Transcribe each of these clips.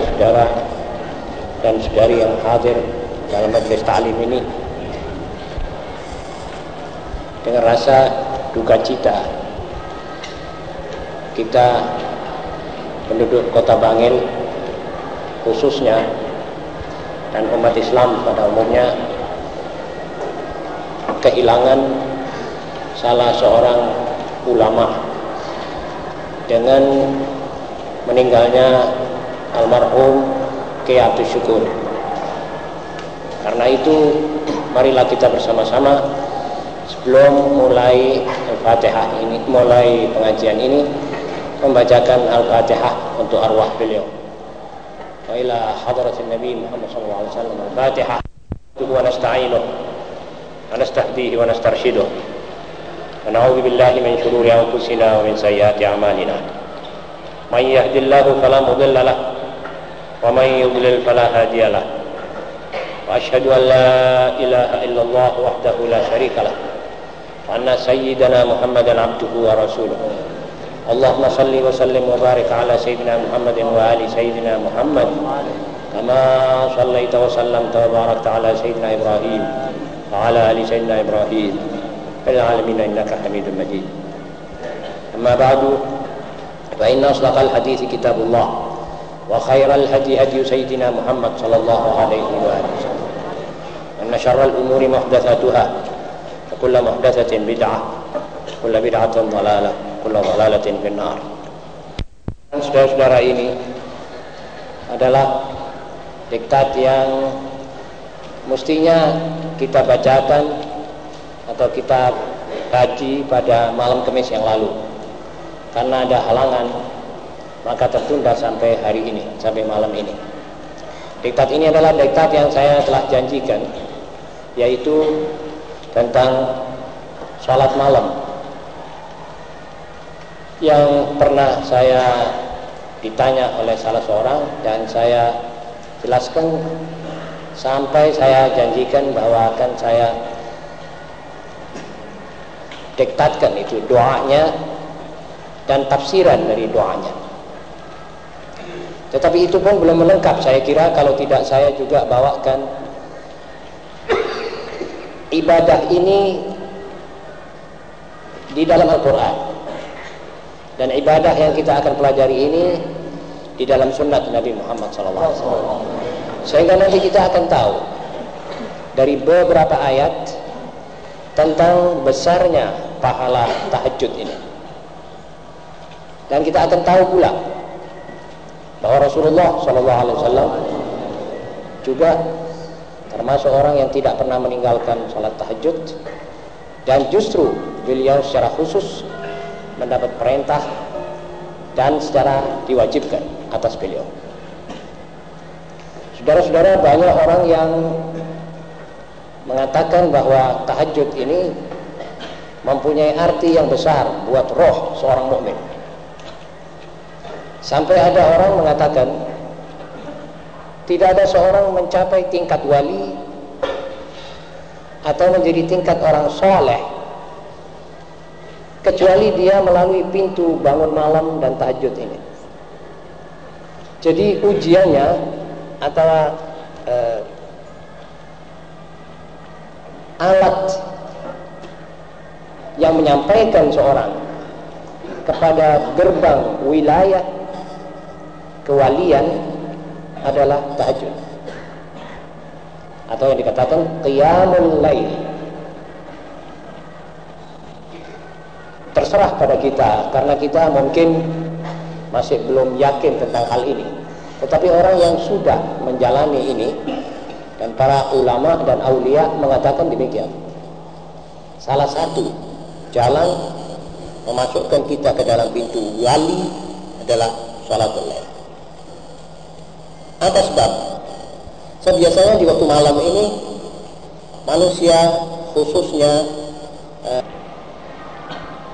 saudara-saudara dan saudari yang hadir dalam majelis ta'lim ini. Dengan rasa duka cita kita penduduk kota Bangil khususnya dan umat Islam pada umumnya kehilangan salah seorang ulama dengan meninggalnya almarhum Abdul Syukur. Karena itu marilah kita bersama-sama sebelum mulai Al-Fatihah ini, mulai pengajian ini membacakan Al-Fatihah untuk arwah beliau. Wa ila hadratin Nabi Muhammad sallallahu alaihi wasallam Al-Fatihah wa nasta'inuh wa nastahdihi wa nastarshiduh. Wa na'udzu billahi min shururi anfusina wa min sayyiati a'malina. Man yahdihillahu ومن يضلل فلا هادي له. وأشهد أن لا إله إلا الله وحده لا شريك له. وأن سيدنا محمدا عبده ورسوله. اللهم صل وسلم وبارك على سيدنا محمد وآل سيدنا محمد. كما صليت وسلمت وباركت على سيدنا إبراهيم وعلى آل سيدنا إبراهيم في العالمين إنك حميد مجيد. أما بعد فإن أصدق الحديث كتاب الله. وخير الهدي هدي سيدنا محمد صلى الله عليه وآله وسلم وأن شر الأمور محدثاتها وكل محدثة بدعة وكل بدعة ضلالة وكل ضلالة في النار Saudara-saudara ini adalah diktat yang mestinya kita bacakan atau kita kaji pada malam kemis yang lalu karena ada halangan maka tertunda sampai hari ini, sampai malam ini. Diktat ini adalah diktat yang saya telah janjikan, yaitu tentang sholat malam yang pernah saya ditanya oleh salah seorang dan saya jelaskan sampai saya janjikan bahwa akan saya diktatkan itu doanya dan tafsiran dari doanya. Tetapi itu pun belum melengkap saya kira kalau tidak saya juga bawakan. Ibadah ini di dalam Al-Quran. Dan ibadah yang kita akan pelajari ini di dalam sunnah Nabi Muhammad SAW sehingga nanti kita akan tahu dari beberapa ayat tentang besarnya pahala tahajud ini. Dan kita akan tahu pula bahwa Rasulullah Shallallahu Alaihi Wasallam juga termasuk orang yang tidak pernah meninggalkan sholat tahajud dan justru beliau secara khusus mendapat perintah dan secara diwajibkan atas beliau. Saudara-saudara banyak orang yang mengatakan bahwa tahajud ini mempunyai arti yang besar buat roh seorang mukmin. Sampai ada orang mengatakan tidak ada seorang mencapai tingkat wali atau menjadi tingkat orang soleh kecuali dia melalui pintu bangun malam dan tahajud ini. Jadi ujiannya atau eh, alat yang menyampaikan seorang kepada gerbang wilayah kewalian adalah tahajud. Atau yang dikatakan qiyamul lail. Terserah pada kita karena kita mungkin masih belum yakin tentang hal ini. Tetapi orang yang sudah menjalani ini dan para ulama dan aulia mengatakan demikian. Salah satu jalan memasukkan kita ke dalam pintu wali adalah salatul apa sebab? So, biasanya di waktu malam ini manusia khususnya eh,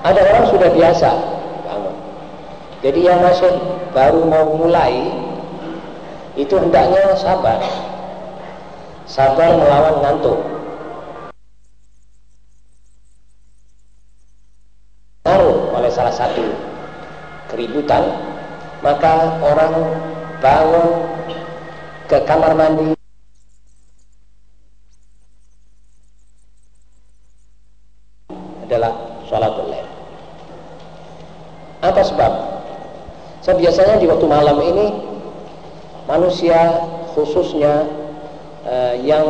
ada orang sudah biasa bangun. Jadi yang masih baru mau mulai itu hendaknya sabar. Sabar melawan ngantuk. Taruh oleh salah satu keributan, maka orang bangun ke kamar mandi adalah sholatul lail. Apa sebab? Sebab biasanya di waktu malam ini manusia khususnya uh, yang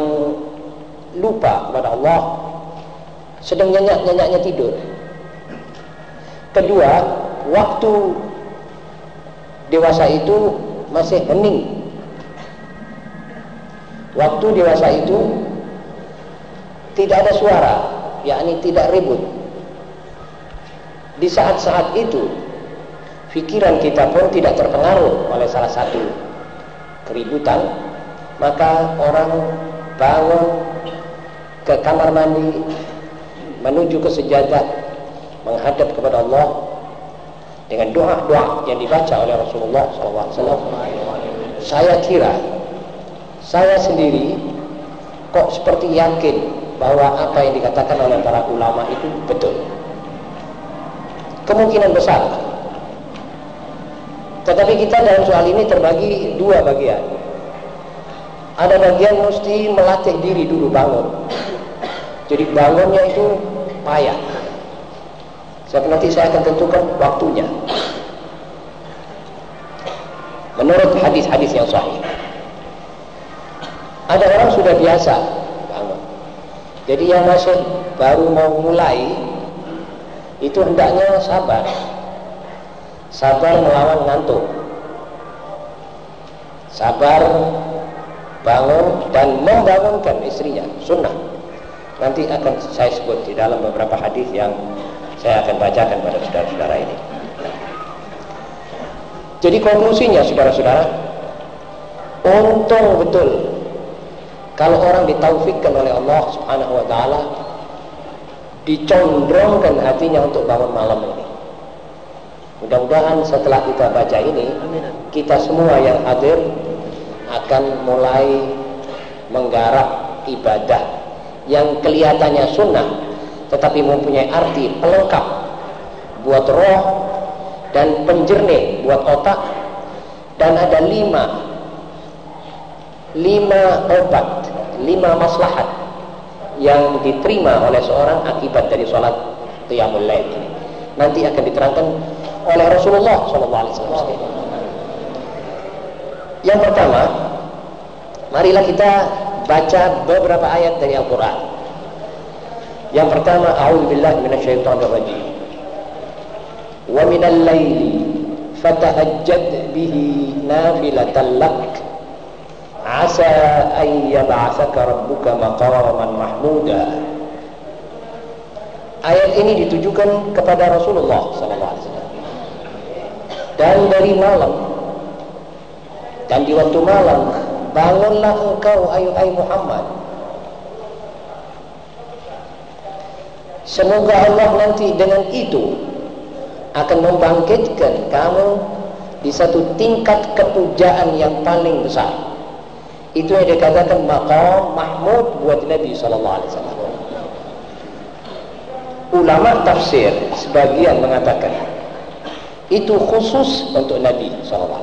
lupa kepada Allah sedang nyenyak-nyenyaknya tidur. Kedua, waktu dewasa itu masih hening. Waktu dewasa itu tidak ada suara, yakni tidak ribut. Di saat-saat itu, pikiran kita pun tidak terpengaruh oleh salah satu keributan, maka orang bangun ke kamar mandi, menuju ke sejadah, menghadap kepada Allah dengan doa-doa yang dibaca oleh Rasulullah SAW. Saya kira saya sendiri kok seperti yakin bahwa apa yang dikatakan oleh para ulama itu betul. Kemungkinan besar. Tetapi kita dalam soal ini terbagi dua bagian. Ada bagian mesti melatih diri dulu bangun. Jadi bangunnya itu payah Sebab nanti saya akan tentukan waktunya. Menurut hadis-hadis yang sahih. Ada orang sudah biasa bangun. Jadi yang masih baru mau mulai itu hendaknya sabar. Sabar melawan ngantuk. Sabar bangun dan membangunkan istrinya. Sunnah. Nanti akan saya sebut di dalam beberapa hadis yang saya akan bacakan pada saudara-saudara ini. Jadi konklusinya saudara-saudara, untung betul kalau orang ditaufikkan oleh Allah Subhanahu wa taala dicondrongkan hatinya untuk bangun malam ini. Mudah-mudahan setelah kita baca ini, kita semua yang hadir akan mulai menggarap ibadah yang kelihatannya sunnah tetapi mempunyai arti pelengkap buat roh dan penjernih buat otak dan ada lima lima obat lima maslahat yang diterima oleh seorang akibat dari sholat qiyamul lail ini nanti akan diterangkan oleh Rasulullah SAW yang pertama marilah kita baca beberapa ayat dari Al-Quran yang pertama, a'udzubillahi minasyaitonir rajim. Wa minal laili fatahajjad bihi nafilatan lak. Asa an yab'atsaka rabbuka maqaman mahmuda. Ayat ini ditujukan kepada Rasulullah wasallam. Dan dari malam dan di waktu malam bangunlah engkau ayuhai Muhammad Semoga Allah nanti dengan itu akan membangkitkan kamu di satu tingkat kepujaan yang paling besar. Itu yang dikatakan maqam mahmud buat Nabi sallallahu alaihi wasallam. Ulama tafsir sebagian mengatakan itu khusus untuk Nabi wasallam.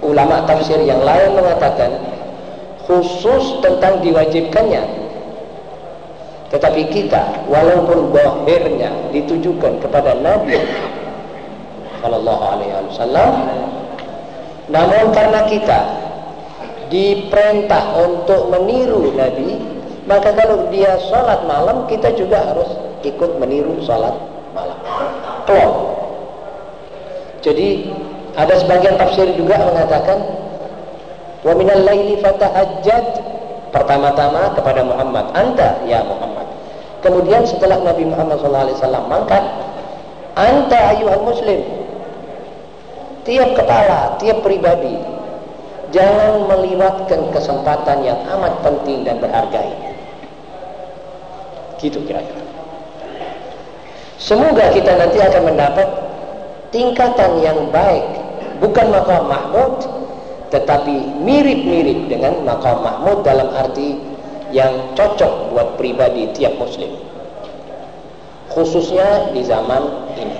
Ulama tafsir yang lain mengatakan khusus tentang diwajibkannya tetapi kita walaupun zahirnya ditujukan kepada Nabi sallallahu alaihi wasallam namun karena kita diperintah untuk meniru Nabi maka kalau dia sholat malam kita juga harus ikut meniru sholat malam. Klop jadi ada sebagian tafsir juga mengatakan wa minal laili fatahajjad. Pertama-tama kepada Muhammad anta ya Muhammad. Kemudian setelah Nabi Muhammad SAW mangkat anta ayuhan muslim. Tiap kepala tiap pribadi jangan melewatkan kesempatan yang amat penting dan berharga ini gitu kira-kira. Semoga kita nanti akan mendapat tingkatan yang baik. Bukan maka mahmud tetapi mirip-mirip dengan maqam mahmud dalam arti yang cocok buat pribadi tiap muslim. Khususnya di zaman ini.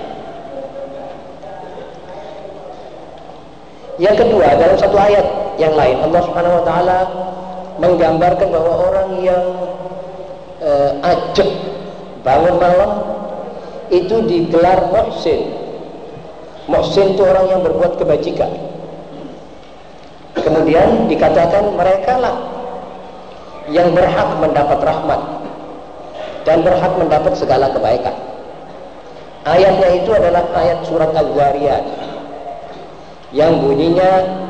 Yang kedua, dalam satu ayat yang lain Allah Subhanahu wa taala menggambarkan bahwa orang yang uh, ajak bangun malam itu digelar muhsin. Muhsin itu orang yang berbuat kebajikan. Kemudian dikatakan mereka lah yang berhak mendapat rahmat dan berhak mendapat segala kebaikan. Ayatnya itu adalah ayat surat Az-Zariyat yang bunyinya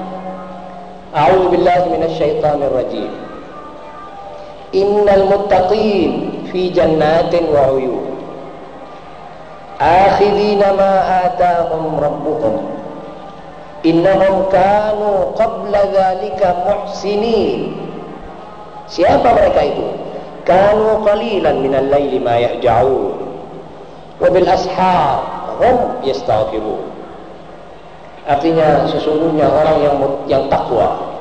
A'udzu billahi minasyaitonir rajim. Innal muttaqin fi jannatin wa 'uyun. Akhidina ma atahum rabbuhum. Innahum kanu qabla dzalika muhsinin. Siapa mereka itu? Kanu qalilan minal laili ma yahja'un wabil ashar hum yastaghfirun artinya sesungguhnya orang yang yang takwa.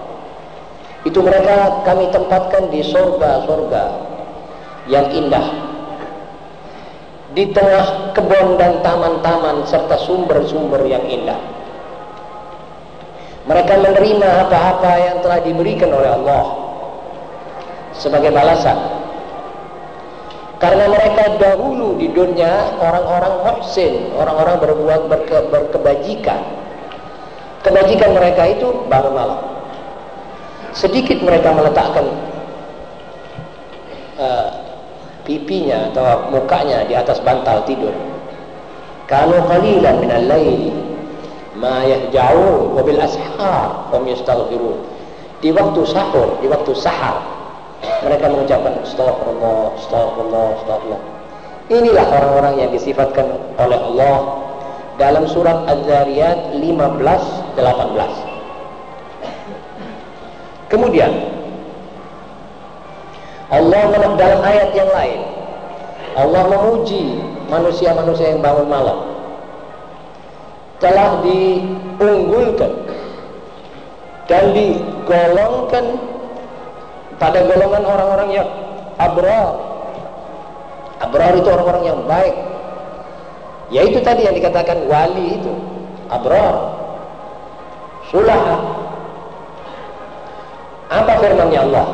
Itu mereka kami tempatkan di sorga-sorga yang indah. Di tengah kebun dan taman-taman serta sumber-sumber yang indah. Mereka menerima apa-apa yang telah diberikan oleh Allah sebagai balasan. Karena mereka dahulu di dunia orang-orang muhsin, orang-orang berbuat berke, berkebajikan. Kebajikan mereka itu bangun malam. Sedikit mereka meletakkan uh, pipinya atau mukanya di atas bantal tidur. Kanu qalilan min al-lail ma yahja'un wa bil ashar hum yastaghfirun. Di waktu sahur, di waktu sahar, mereka mengucapkan astagfirullah, astagfirullah, astagfirullah. Inilah orang-orang yang disifatkan oleh Allah dalam surat Az-Zariyat 15 18. Kemudian Allah dalam ayat yang lain Allah memuji manusia-manusia yang bangun malam telah diunggulkan dan digolongkan pada golongan orang-orang yang abrar. Abrar itu orang-orang yang baik. Ya itu tadi yang dikatakan wali itu abrar Sulah. apa firmannya Allah?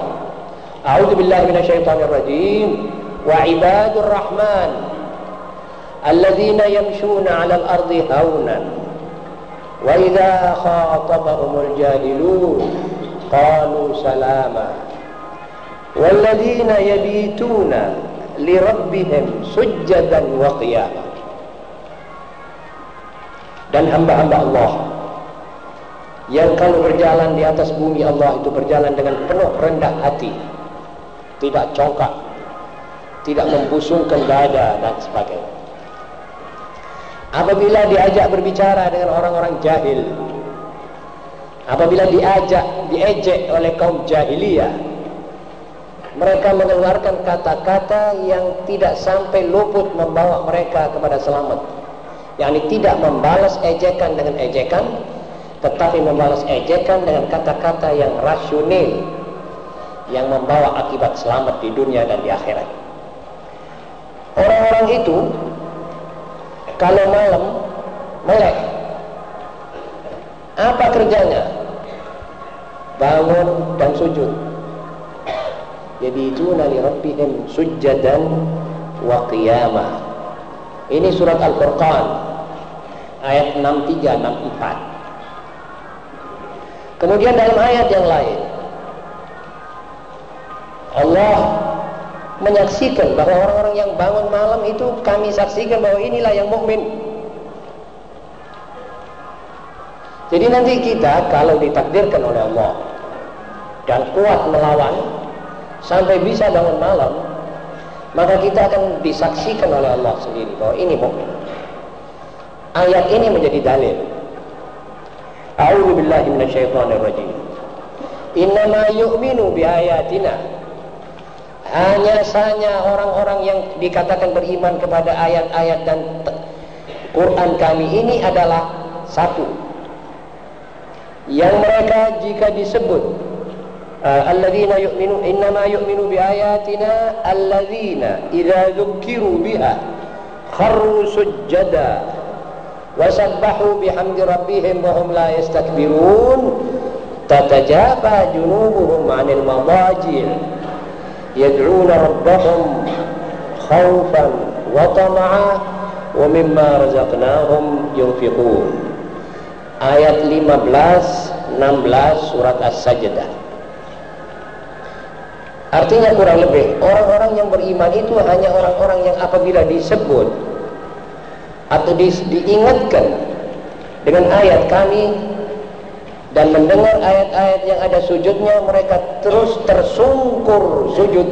A'udzu billahi minasyaitonir rajim wa ibadur rahman alladzina yamshuna 'alal ardi haunan. Wa idza khatabahumul jahilun qalu salama. Walladzina yabituna lirabbihim sujjadan wa qiyama dan hamba-hamba Allah. Yang kalau berjalan di atas bumi Allah itu berjalan dengan penuh rendah hati tidak congkak tidak membusungkan dada dan sebagainya. Apabila diajak berbicara dengan orang-orang jahil apabila diajak diejek oleh kaum jahiliyah mereka mengeluarkan kata-kata yang tidak sampai luput membawa mereka kepada selamat yakni tidak membalas ejekan dengan ejekan tetapi membalas ejekan dengan kata-kata yang rasional yang membawa akibat selamat di dunia dan di akhirat. Orang-orang itu kalau malam melek. Apa kerjanya? Bangun dan sujud. Yabituna li rabbihim sujjadan wa qiyamah. Ini surat Al-Furqan ayat 63 64 kemudian dalam ayat yang lain Allah menyaksikan bahwa orang-orang yang bangun malam itu kami saksikan bahwa inilah yang mukmin. Jadi nanti kita kalau ditakdirkan oleh Allah dan kuat melawan sampai bisa bangun malam maka kita akan disaksikan oleh Allah sendiri bahwa ini mukmin. Ayat ini menjadi dalil. A'udzu billahi minasyaitonir rajim. Innama yu'minu biayatina hanya saja orang-orang yang dikatakan beriman kepada ayat-ayat dan Quran kami ini adalah satu yang mereka jika disebut uh, alladzina yu'minu innama yu'minu biayatina alladzina idza dzukiru biha kharru sujjada wa hum la yastakbirun. Tatajafa junubuhum 'anil madaji' yad'una rabbahum khawfan wa tama'a wa mimma razaqnahum yunfiqun. Ayat 15 16 surat as-sajdah. Artinya kurang lebih orang-orang yang beriman itu hanya orang-orang yang apabila disebut atau di, diingatkan dengan ayat kami dan mendengar ayat-ayat yang ada sujudnya mereka terus tersungkur sujud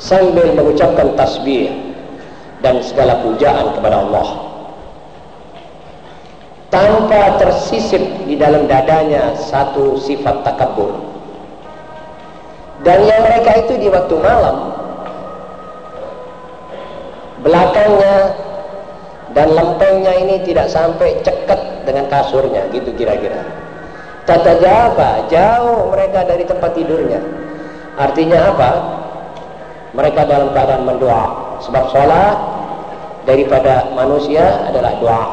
sambil mengucapkan tasbih dan segala pujaan kepada Allah. Tanpa tersisip di dalam dadanya satu sifat takabur dan yang mereka itu di waktu malam belakangnya dan lempengnya ini tidak sampai cekat dengan kasurnya gitu kira-kira. Tata jaba jauh mereka dari tempat tidurnya. Artinya apa? Mereka dalam keadaan mendoa. Sebab sholat daripada manusia adalah doa.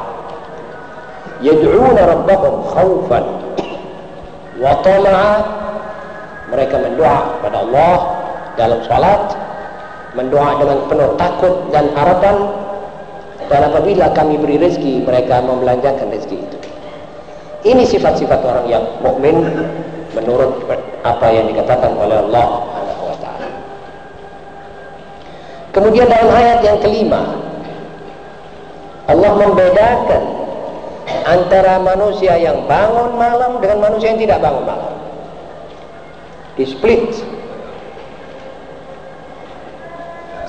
Yad'una rabbahum khawfan wa tama'a. Mereka mendoa kepada Allah dalam salat mendoa dengan penuh takut dan harapan dan apabila kami beri rezeki mereka membelanjakan rezeki itu. Ini sifat-sifat orang yang mukmin menurut apa yang dikatakan oleh Allah Subhanahu wa taala. Kemudian dalam ayat yang kelima Allah membedakan antara manusia yang bangun malam dengan manusia yang tidak bangun malam. Di split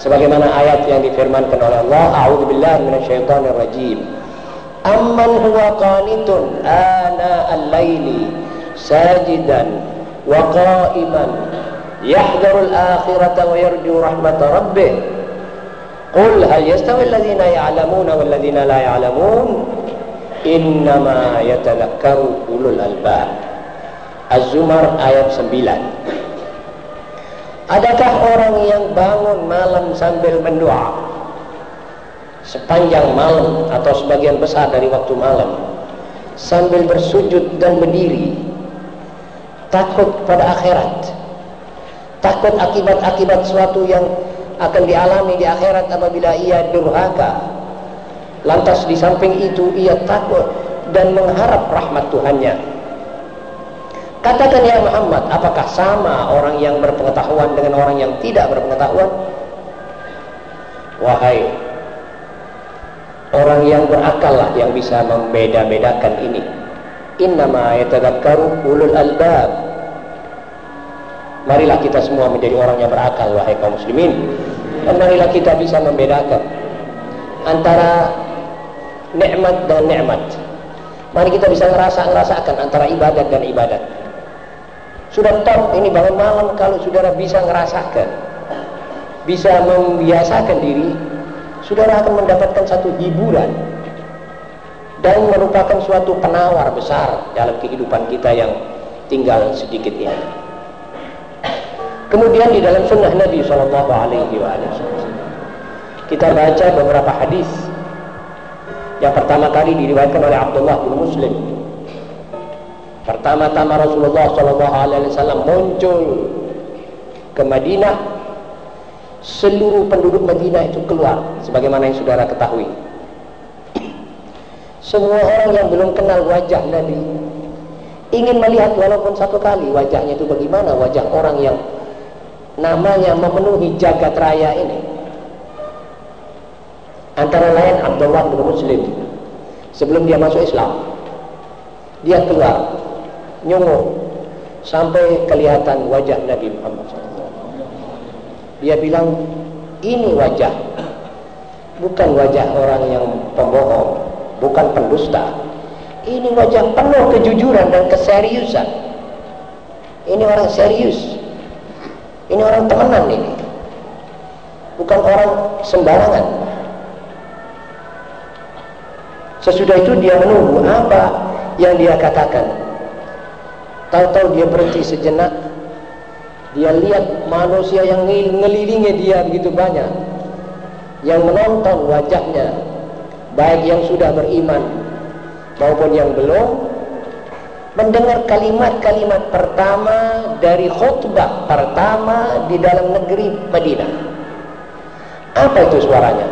sebagaimana ayat yang difirmankan oleh Allah a'udzubillahi minasyaitonir rajim. Amman huwa qanitun ana al-laili sajidan wa qa'iman yahdaru akhirata wa yarju rahmata rabbih. Qul hal yastawi alladhina ya'lamuna wal ladhina la ya'lamun? Innama yatadhakkaru ulul albab. Az-Zumar ayat 9 Adakah orang yang bangun malam sambil mendoa? Sepanjang malam atau sebagian besar dari waktu malam Sambil bersujud dan berdiri Takut pada akhirat. Takut akibat-akibat suatu yang akan dialami di akhirat apabila ia durhaka. Lantas di samping itu ia takut dan mengharap rahmat Tuhannya Katakan ya Muhammad, apakah sama orang yang berpengetahuan dengan orang yang tidak berpengetahuan? Wahai orang yang berakallah yang bisa membeda-bedakan ini. Innama yatadzakkaru ulul albab. Marilah kita semua menjadi orang yang berakal wahai kaum muslimin. Dan marilah kita bisa membedakan antara nikmat dan nikmat. Mari kita bisa ngerasa-ngerasakan antara ibadat dan ibadat. Sudah tahu ini bangun malam kalau saudara bisa ngerasakan, bisa membiasakan diri, saudara akan mendapatkan satu hiburan dan merupakan suatu penawar besar dalam kehidupan kita yang tinggal sedikit ini. Kemudian di dalam sunnah Nabi Shallallahu Alaihi Wasallam kita baca beberapa hadis. Yang pertama kali diriwayatkan oleh Abdullah bin Muslim Pertama-tama Rasulullah Shallallahu Alaihi Wasallam muncul ke Madinah, seluruh penduduk Madinah itu keluar, sebagaimana yang saudara ketahui. Semua orang yang belum kenal wajah Nabi ingin melihat walaupun satu kali wajahnya itu bagaimana wajah orang yang namanya memenuhi jagat raya ini. Antara lain Abdullah bin Muslim sebelum dia masuk Islam dia keluar nyunguk sampai kelihatan wajah Nabi Muhammad SAW. Dia bilang, ini wajah, bukan wajah orang yang pembohong, bukan pendusta. Ini wajah penuh kejujuran dan keseriusan. Ini orang serius. Ini orang temenan ini. Bukan orang sembarangan. Sesudah itu dia menunggu apa yang dia katakan Tahu-tahu dia berhenti sejenak. Dia lihat manusia yang ngelilingi dia begitu banyak. yang menonton wajahnya baik yang sudah beriman maupun yang belum mendengar kalimat-kalimat pertama dari khutbah pertama di dalam negeri Madinah. Apa itu suaranya?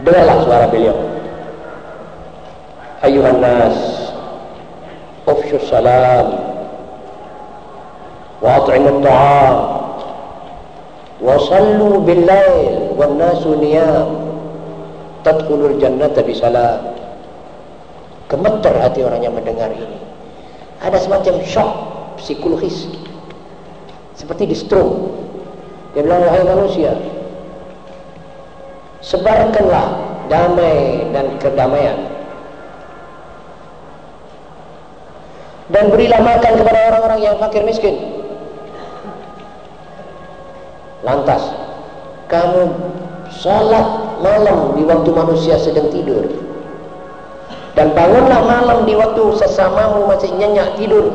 Dengarlah suara beliau. Ayuhan nas, ta'am, wa sallu bil lail, wa nasu niyam, tadkhulul jannata bisalam gemeter hati orang yang mendengar ini. Ada semacam shock psikologis. Seperti di stroke. Dia bilang wahai manusia sebarkanlah damai dan kedamaian dan berilah makan kepada orang-orang yang fakir miskin lantas kamu Salat malam di waktu manusia sedang tidur. Dan bangunlah malam di waktu sesamamu masih nyenyak tidur.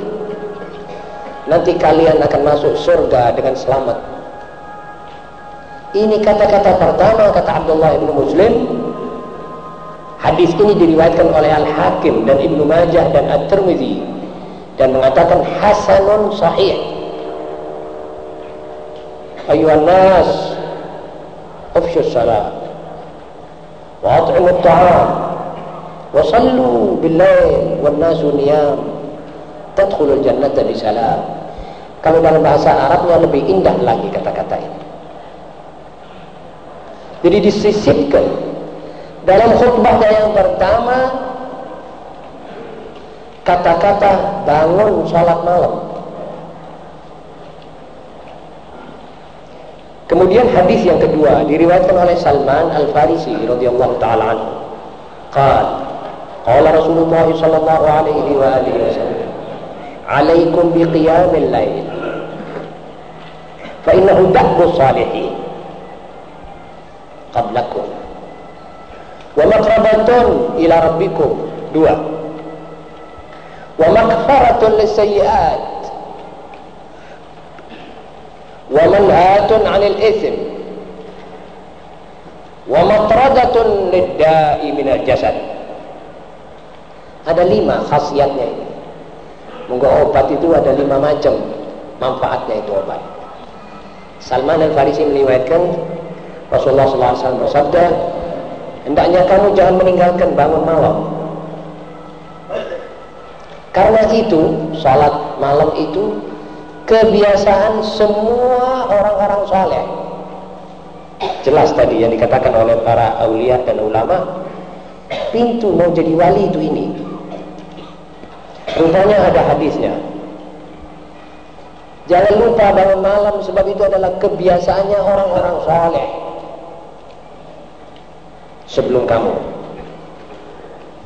Nanti kalian akan masuk surga dengan selamat. Ini kata-kata pertama kata Abdullah ibnu Muslim. Hadis ini diriwayatkan oleh Al-Hakim dan Ibnu Majah dan At-Tirmidzi dan mengatakan hasanun sahih. Ayuhan nas afshu salat wa at'imu taam wa sallu bil-lail wan nasu niyam tadkhulul jannata bisalam kalau dalam bahasa Arabnya lebih indah lagi kata-kata ini. Jadi disisipkan dalam khutbahnya yang pertama kata-kata bangun sholat malam. Kemudian hadis yang kedua diriwayatkan oleh Salman Al Farisi radhiyallahu taala anhu. Qal qala Rasulullah sallallahu alaihi wa alihi wasallam alaikum biqiyamil lail fa innahu da'bu salihin qablakum wa maqrabatun ila rabbikum dua wa maghfaratun lisayyi'at ومنهاة عن الإثم ومطردة للداء من الجسد ada lima khasiatnya ini Moga obat itu ada lima macam manfaatnya itu obat Salman al-Farisi meriwayatkan Rasulullah SAW bersabda hendaknya kamu jangan meninggalkan bangun malam karena itu salat malam itu kebiasaan semua orang-orang saleh. Jelas tadi yang dikatakan oleh para aulia dan ulama, pintu mau jadi wali itu ini. Rupanya ada hadisnya. Jangan lupa bangun malam sebab itu adalah kebiasaannya orang-orang saleh sebelum kamu.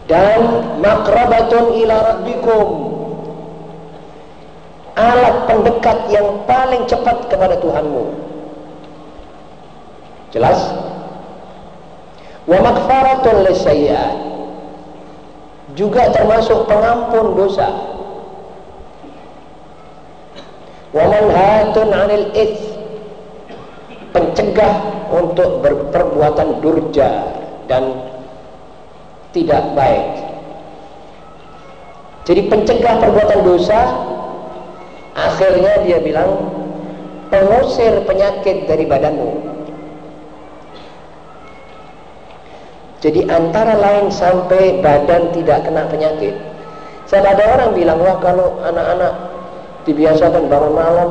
Dan makrabatun ila rabbikum alat pendekat yang paling cepat kepada Tuhanmu. Jelas? Wa lisayyi'at. Juga termasuk pengampun dosa. Wa manhatun 'anil its. Pencegah untuk berperbuatan durja dan tidak baik. Jadi pencegah perbuatan dosa Akhirnya dia bilang pengusir penyakit dari badanmu. Jadi antara lain sampai badan tidak kena penyakit. Saya ada orang bilang, wah kalau anak-anak dibiasakan bangun malam,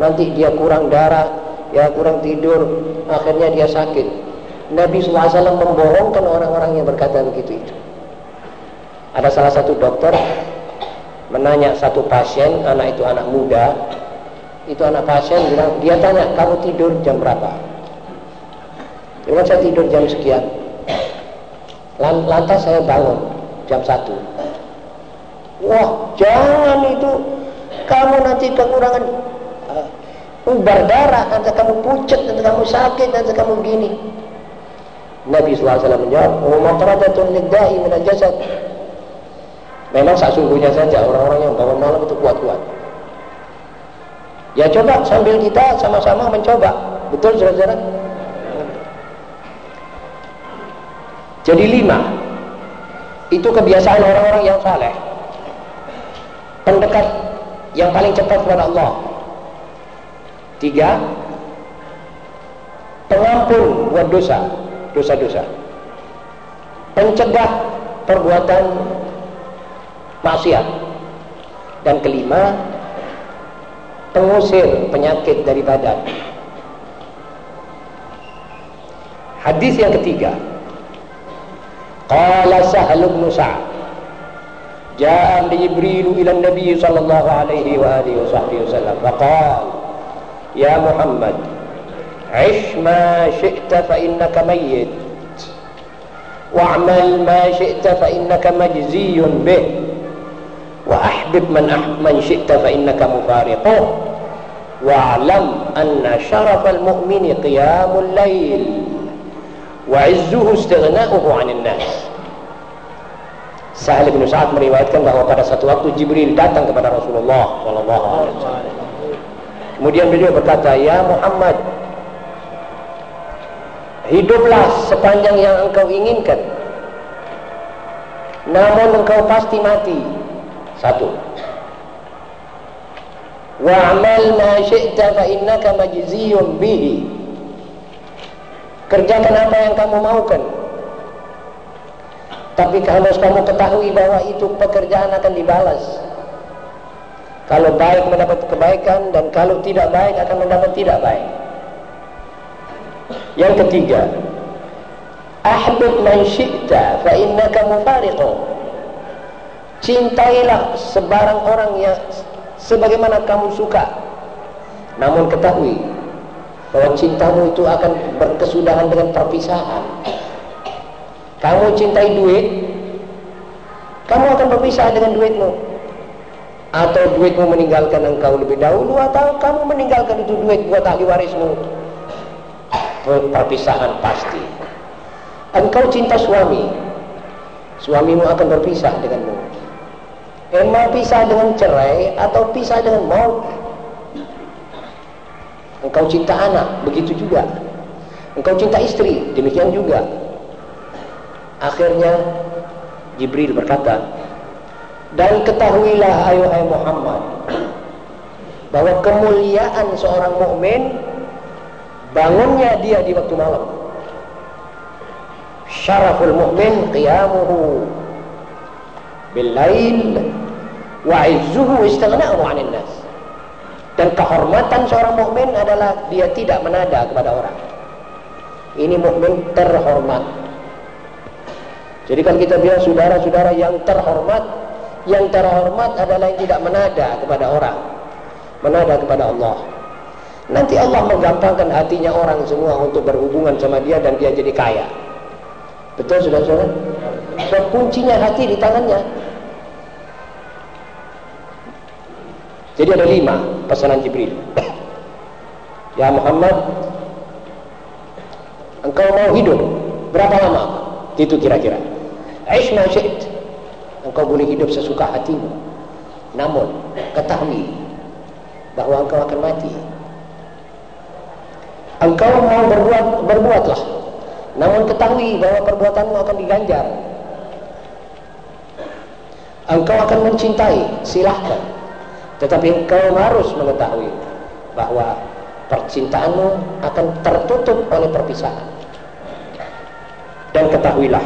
nanti dia kurang darah, ya kurang tidur, akhirnya dia sakit. Nabi SAW membohongkan orang-orang yang berkata begitu itu. Ada salah satu dokter menanya satu pasien, anak itu anak muda, itu anak pasien bilang, dia tanya, kamu tidur jam berapa? Dia saya tidur jam sekian. Lantas saya bangun jam satu. Wah, jangan itu, kamu nanti kekurangan uh, ubar darah, nanti kamu pucat, nanti kamu sakit, nanti kamu gini. Nabi SAW menjawab, "Wa matradatun lidda'i min al-jasad." Memang sesungguhnya saja orang-orang yang bangun malam itu kuat-kuat. Ya coba sambil kita sama-sama mencoba. Betul saudara-saudara? Jadi lima, itu kebiasaan orang-orang yang saleh. Pendekat yang paling cepat kepada Allah. Tiga, pengampun buat dosa, dosa-dosa. Pencegah perbuatan maksiat. Dan kelima, pengusir penyakit dari badan. Hadis yang ketiga. Qala Sahal bin Sa'ad. Ja'a Jibril ila Nabi sallallahu alaihi wa alihi wasallam faqala Ya Muhammad عش ما شئت فإنك ميت واعمل ما شئت فإنك مجزي به وأحبب من, من شئت فإنك مفارقه واعلم أن شرف المؤمن قيام الليل وعزه استغناؤه عن الناس Sahal bin Sa'ad meriwayatkan bahwa pada satu waktu Jibril datang kepada Rasulullah sallallahu alaihi wasallam. Kemudian beliau berkata, "Ya Muhammad, hiduplah sepanjang yang engkau inginkan. Namun engkau pasti mati." Satu. Wa'mal ma syi'ta fa innaka majziyun bihi. Kerjakan apa yang kamu maukan. Tapi kalau kamu ketahui bahwa itu pekerjaan akan dibalas. Kalau baik mendapat kebaikan dan kalau tidak baik akan mendapat tidak baik. Yang ketiga, ahbib man syi'ta fa innaka mufariqu. Cintailah sebarang orang yang sebagaimana kamu suka. Namun ketahui bahwa cintamu itu akan berkesudahan dengan perpisahan. Kamu cintai duit, kamu akan berpisah dengan duitmu. Atau duitmu meninggalkan engkau lebih dahulu atau kamu meninggalkan itu duit buat ahli warismu. Perpisahan pasti. Engkau cinta suami, suamimu akan berpisah denganmu. Emang pisah dengan cerai atau pisah dengan maut? Engkau cinta anak, begitu juga. Engkau cinta istri, demikian juga. Akhirnya Jibril berkata, dan ketahuilah ayuhai Muhammad bahwa kemuliaan seorang mukmin bangunnya dia di waktu malam. Syaraful mukmin qiyamuhu bil lail wa izzuhu istighna'uhu 'anil nas. Dan kehormatan seorang mukmin adalah dia tidak menada kepada orang. Ini mukmin terhormat. Jadi kalau kita bilang saudara-saudara yang terhormat, yang terhormat adalah yang tidak menada kepada orang. Menada kepada Allah. Nanti Allah menggampangkan hatinya orang semua untuk berhubungan sama dia dan dia jadi kaya. Betul saudara-saudara? So, kuncinya hati di tangannya. Jadi ada lima pesanan Jibril. Ya Muhammad, engkau mau hidup berapa lama? Itu kira-kira. Aish ma syi'it. Engkau boleh hidup sesuka hatimu. Namun, ketahui bahwa engkau akan mati. Engkau mau berbuat, berbuatlah. Namun ketahui bahwa perbuatanmu akan diganjar. Engkau akan mencintai, silahkan. Tetapi engkau harus mengetahui bahwa percintaanmu akan tertutup oleh perpisahan. Dan ketahuilah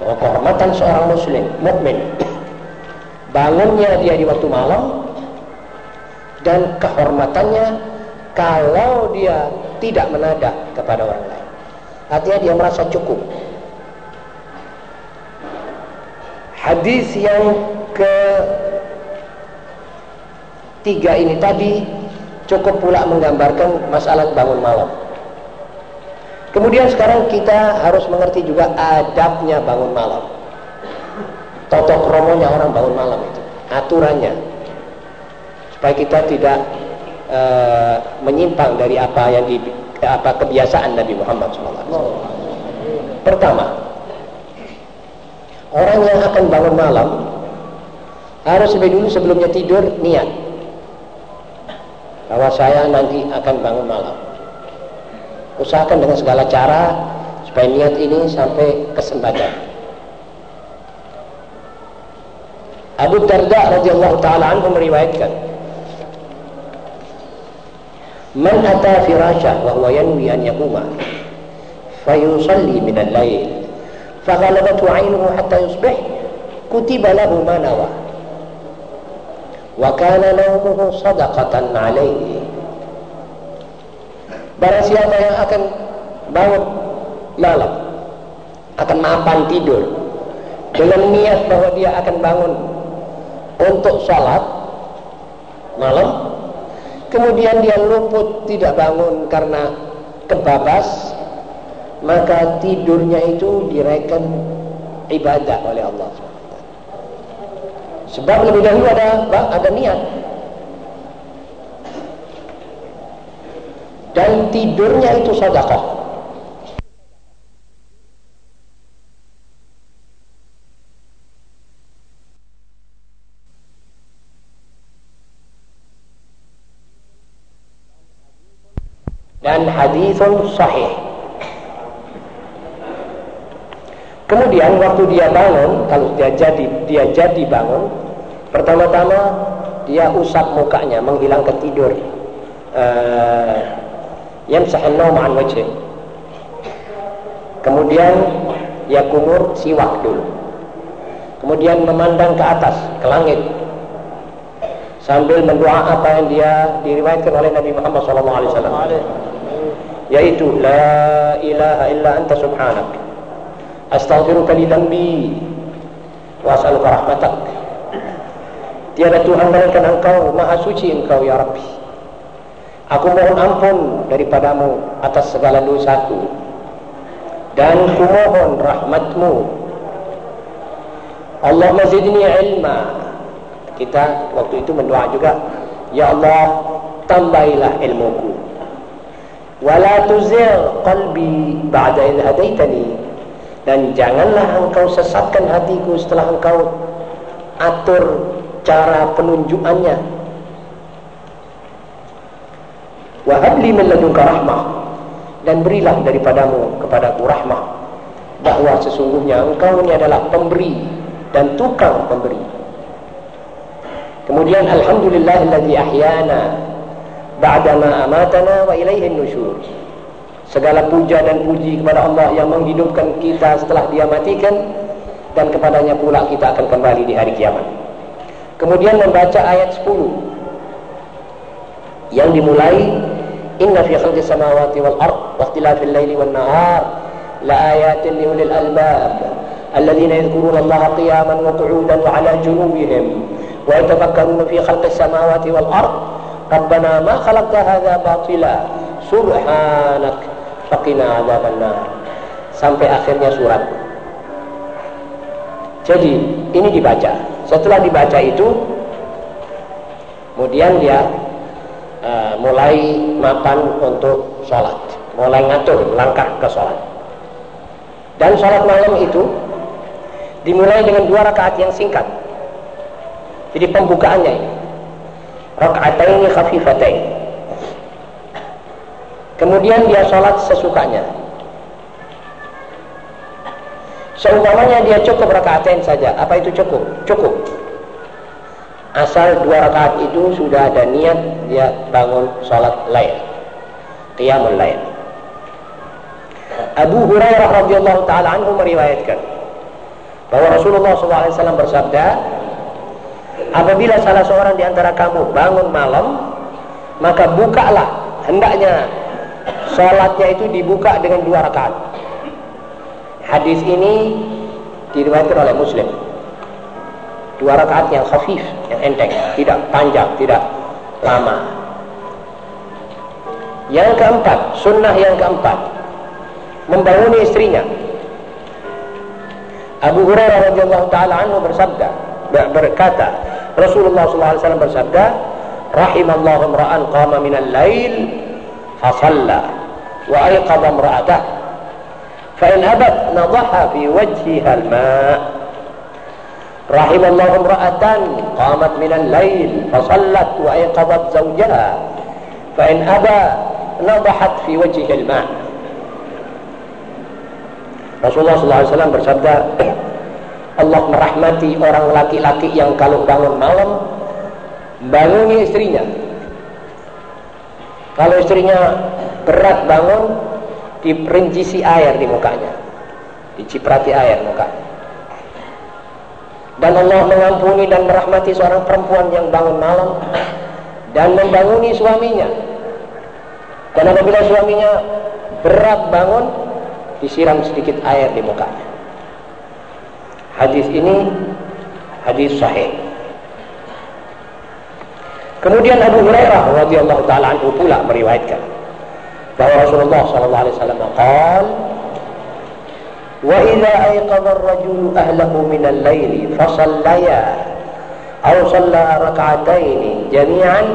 bahwa kehormatan seorang muslim, mukmin, bangunnya dia di waktu malam dan kehormatannya kalau dia tidak menada kepada orang lain. Artinya dia merasa cukup. Hadis yang ke tiga ini tadi cukup pula menggambarkan masalah bangun malam. Kemudian sekarang kita harus mengerti juga adabnya bangun malam. Toto kromonya orang bangun malam itu, aturannya. Supaya kita tidak uh, menyimpang dari apa yang di apa kebiasaan Nabi Muhammad SAW. Pertama, orang yang akan bangun malam harus lebih dulu sebelumnya tidur niat bahwa saya nanti akan bangun malam. Usahakan dengan segala cara supaya niat ini sampai kesempatan Abu Darda radhiyallahu taala anhu meriwayatkan Man ata firasha wa huwa yanwi an yaquma fayusalli min al-lail faghalabatu 'aynuhu hatta yusbih kutiba lahu ma nawa. Wa kana nawmuhu sadaqatan siapa yang akan bangun malam akan mapan tidur dengan niat bahwa dia akan bangun untuk sholat malam kemudian dia luput tidak bangun karena kebabas maka tidurnya itu direken ibadah oleh Allah sebab lebih dahulu ada ada niat dan tidurnya itu sedekah. Dan hadithun sahih. Kemudian waktu dia bangun, kalau dia jadi dia jadi bangun, pertama-tama dia usap mukanya, menghilangkan tidur. Uh, yamsah an-nawm kemudian ya kumur siwak dulu kemudian memandang ke atas ke langit sambil mendoa apa yang dia diriwayatkan oleh Nabi Muhammad SAW yaitu la ilaha illa anta subhanak astaghfiruka li dhanbi wa as'aluka rahmatak tiada Tuhan melainkan engkau maha suci engkau ya Rabbi Aku mohon ampun daripadamu atas segala dosaku dan kumohon rahmatmu. Allah mazidni ilma. Kita waktu itu mendoa juga, Ya Allah, tambailah ilmuku. Wala tuzigh qalbi ba'da idh hadaitani. Dan janganlah engkau sesatkan hatiku setelah engkau atur cara penunjukannya Wahabli min ladunka rahmah dan berilah daripadamu kepadaku rahmah bahwa sesungguhnya engkau ini adalah pemberi dan tukang pemberi. Kemudian alhamdulillahilladzi ahyana ba'dama amatana wa ilaihi nusyur. Segala puja dan puji kepada Allah yang menghidupkan kita setelah dia matikan dan kepadanya pula kita akan kembali di hari kiamat. Kemudian membaca ayat 10 yang dimulai inna fi khalqis samawati wal ard wa ikhtilafil laili wan nahar la ayatin li ulil albab alladhina yadhkuruna allaha qiyaman wa qu'udan wa ala junubihim wa yatafakkaruna fi khalqis samawati wal ard rabbana ma khalaqta hadha batila. Subhanak. Faqina adzaban nar sampai akhirnya surat. Jadi ini dibaca. Setelah dibaca itu kemudian dia uh, mulai mapan untuk sholat. Mulai ngatur langkah ke sholat. Dan sholat malam itu dimulai dengan dua rakaat yang singkat. Jadi pembukaannya ini ini khafifatain. Kemudian dia sholat sesukanya. Seumpamanya dia cukup rakaatain saja. Apa itu cukup? cukup. Asal dua rakaat itu sudah ada niat dia bangun salat lain. Qiyamul lain. Abu Hurairah radhiyallahu taala anhu meriwayatkan bahwa Rasulullah SAW bersabda apabila salah seorang di antara kamu bangun malam maka bukalah hendaknya salatnya itu dibuka dengan dua rakaat hadis ini diriwayatkan oleh Muslim dua rakaat yang khafif, yang enteng, tidak panjang, tidak lama. Yang keempat, sunnah yang keempat, membangun istrinya. Abu Hurairah radhiyallahu taala anhu bersabda, berkata, Rasulullah SAW bersabda, rahimallahu imra'an qama minal lail fa shalla wa ayqadha imra'atah fa in abat nadaha fi wajhiha al-ma' رحم الله امرأة قامت من الليل فصلت وأيقظت زوجها فإن أبى نضحت في وجهه الماء Rasulullah SAW bersabda, Allah merahmati orang laki-laki yang kalau bangun malam banguni istrinya. Kalau istrinya berat bangun, diperincisi air di mukanya, diciprati air mukanya. Dan Allah mengampuni dan merahmati seorang perempuan yang bangun malam dan membanguni suaminya. Dan apabila suaminya berat bangun, disiram sedikit air di mukanya. Hadis ini hadis sahih. Kemudian Abu Hurairah radhiyallahu taala anhu pula meriwayatkan bahwa Rasulullah sallallahu alaihi wasallam qaal Wa idza ayqadha ar-rajulu ahlahu min al-laili fa sallaya aw salla rak'atayn jami'an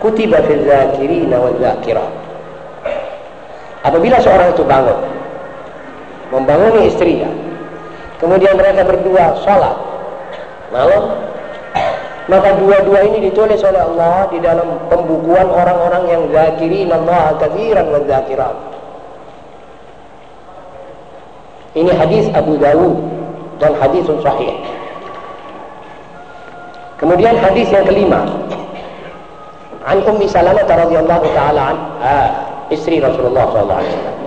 kutiba fil wal. Apabila seorang itu bangun membanguni istrinya Kemudian mereka berdua sholat Malam Maka dua-dua ini ditulis oleh Allah Di dalam pembukuan orang-orang yang Zakirin Allah kathiran wa zakirat Ini hadis Abu Dawud dan hadis sahih. Kemudian hadis yang kelima. An Ummi Salamah radhiyallahu taala an istri Rasulullah sallallahu alaihi wasallam.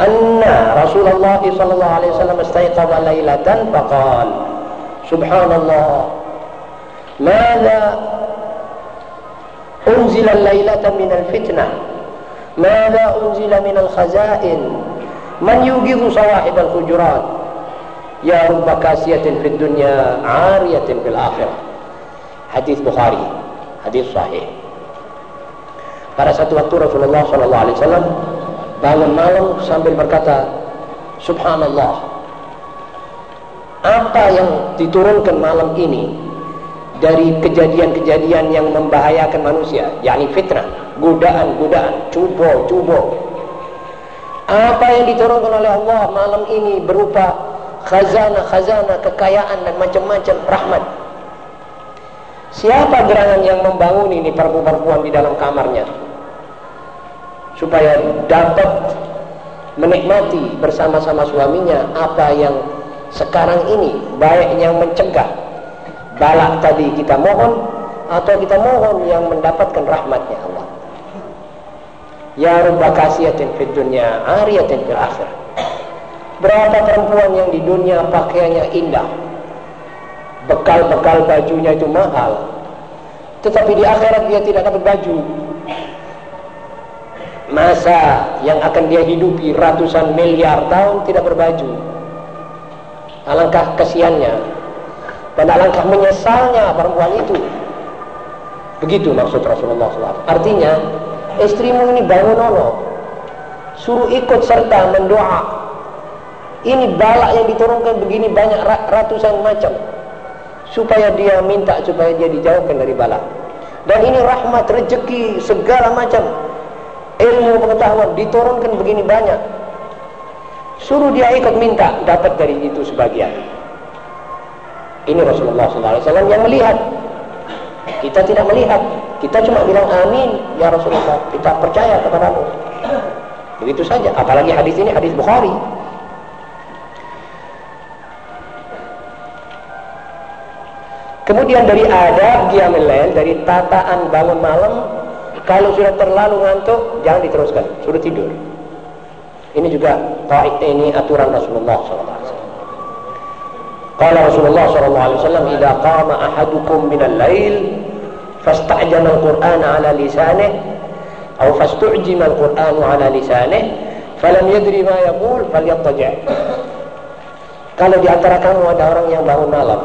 أن رسول الله صلى الله عليه وسلم استيقظ ليلة فقال سبحان الله ماذا أنزل الليلة من الفتنة؟ ماذا أنزل من الخزائن؟ من يوقظ صواحب الحجرات يا رب كاسية في الدنيا عارية في الآخرة. حديث بخاري حديث صحيح. pada satu waktu Rasulullah Sallallahu Alaihi Wasallam Bangun malam sambil berkata Subhanallah Apa yang diturunkan malam ini Dari kejadian-kejadian yang membahayakan manusia yakni fitnah Godaan-godaan Cubo-cubo apa yang diturunkan oleh Allah malam ini berupa khazanah-khazanah kekayaan dan macam-macam rahmat. Siapa gerangan yang membangun ini perempuan-perempuan di dalam kamarnya? Supaya dapat menikmati bersama-sama suaminya apa yang sekarang ini baik yang mencegah balak tadi kita mohon atau kita mohon yang mendapatkan rahmatnya Allah. Ya rubba kasiyatin fid dunya ariyatin fil akhir. Berapa perempuan yang di dunia pakaiannya indah. Bekal-bekal bajunya itu mahal. Tetapi di akhirat dia tidak dapat baju. Masa yang akan dia hidupi ratusan miliar tahun tidak berbaju. Alangkah kesiannya. Dan alangkah menyesalnya perempuan itu. Begitu maksud Rasulullah SAW. Artinya, istrimu ini bangun ono suruh ikut serta mendoa ini balak yang diturunkan begini banyak ratusan macam supaya dia minta supaya dia dijauhkan dari balak dan ini rahmat rezeki segala macam ilmu pengetahuan diturunkan begini banyak suruh dia ikut minta dapat dari itu sebagian ini Rasulullah SAW yang melihat kita tidak melihat kita cuma bilang amin ya Rasulullah. Kita percaya kepadamu. Begitu saja. Apalagi hadis ini hadis Bukhari. Kemudian dari adab qiyamul lail, dari tataan bangun malam, kalau sudah terlalu ngantuk, jangan diteruskan. Sudah tidur. Ini juga taat ini aturan Rasulullah SAW. Kalau Rasulullah SAW, "Jika qama ahadukum min al-lail, fastajjal al-Quran ala lisanih, atau fastajjal al-Quran ala lisanih, falam yadri ma yaqul, falyattaja'." Kalau di antara kamu ada orang yang bangun malam,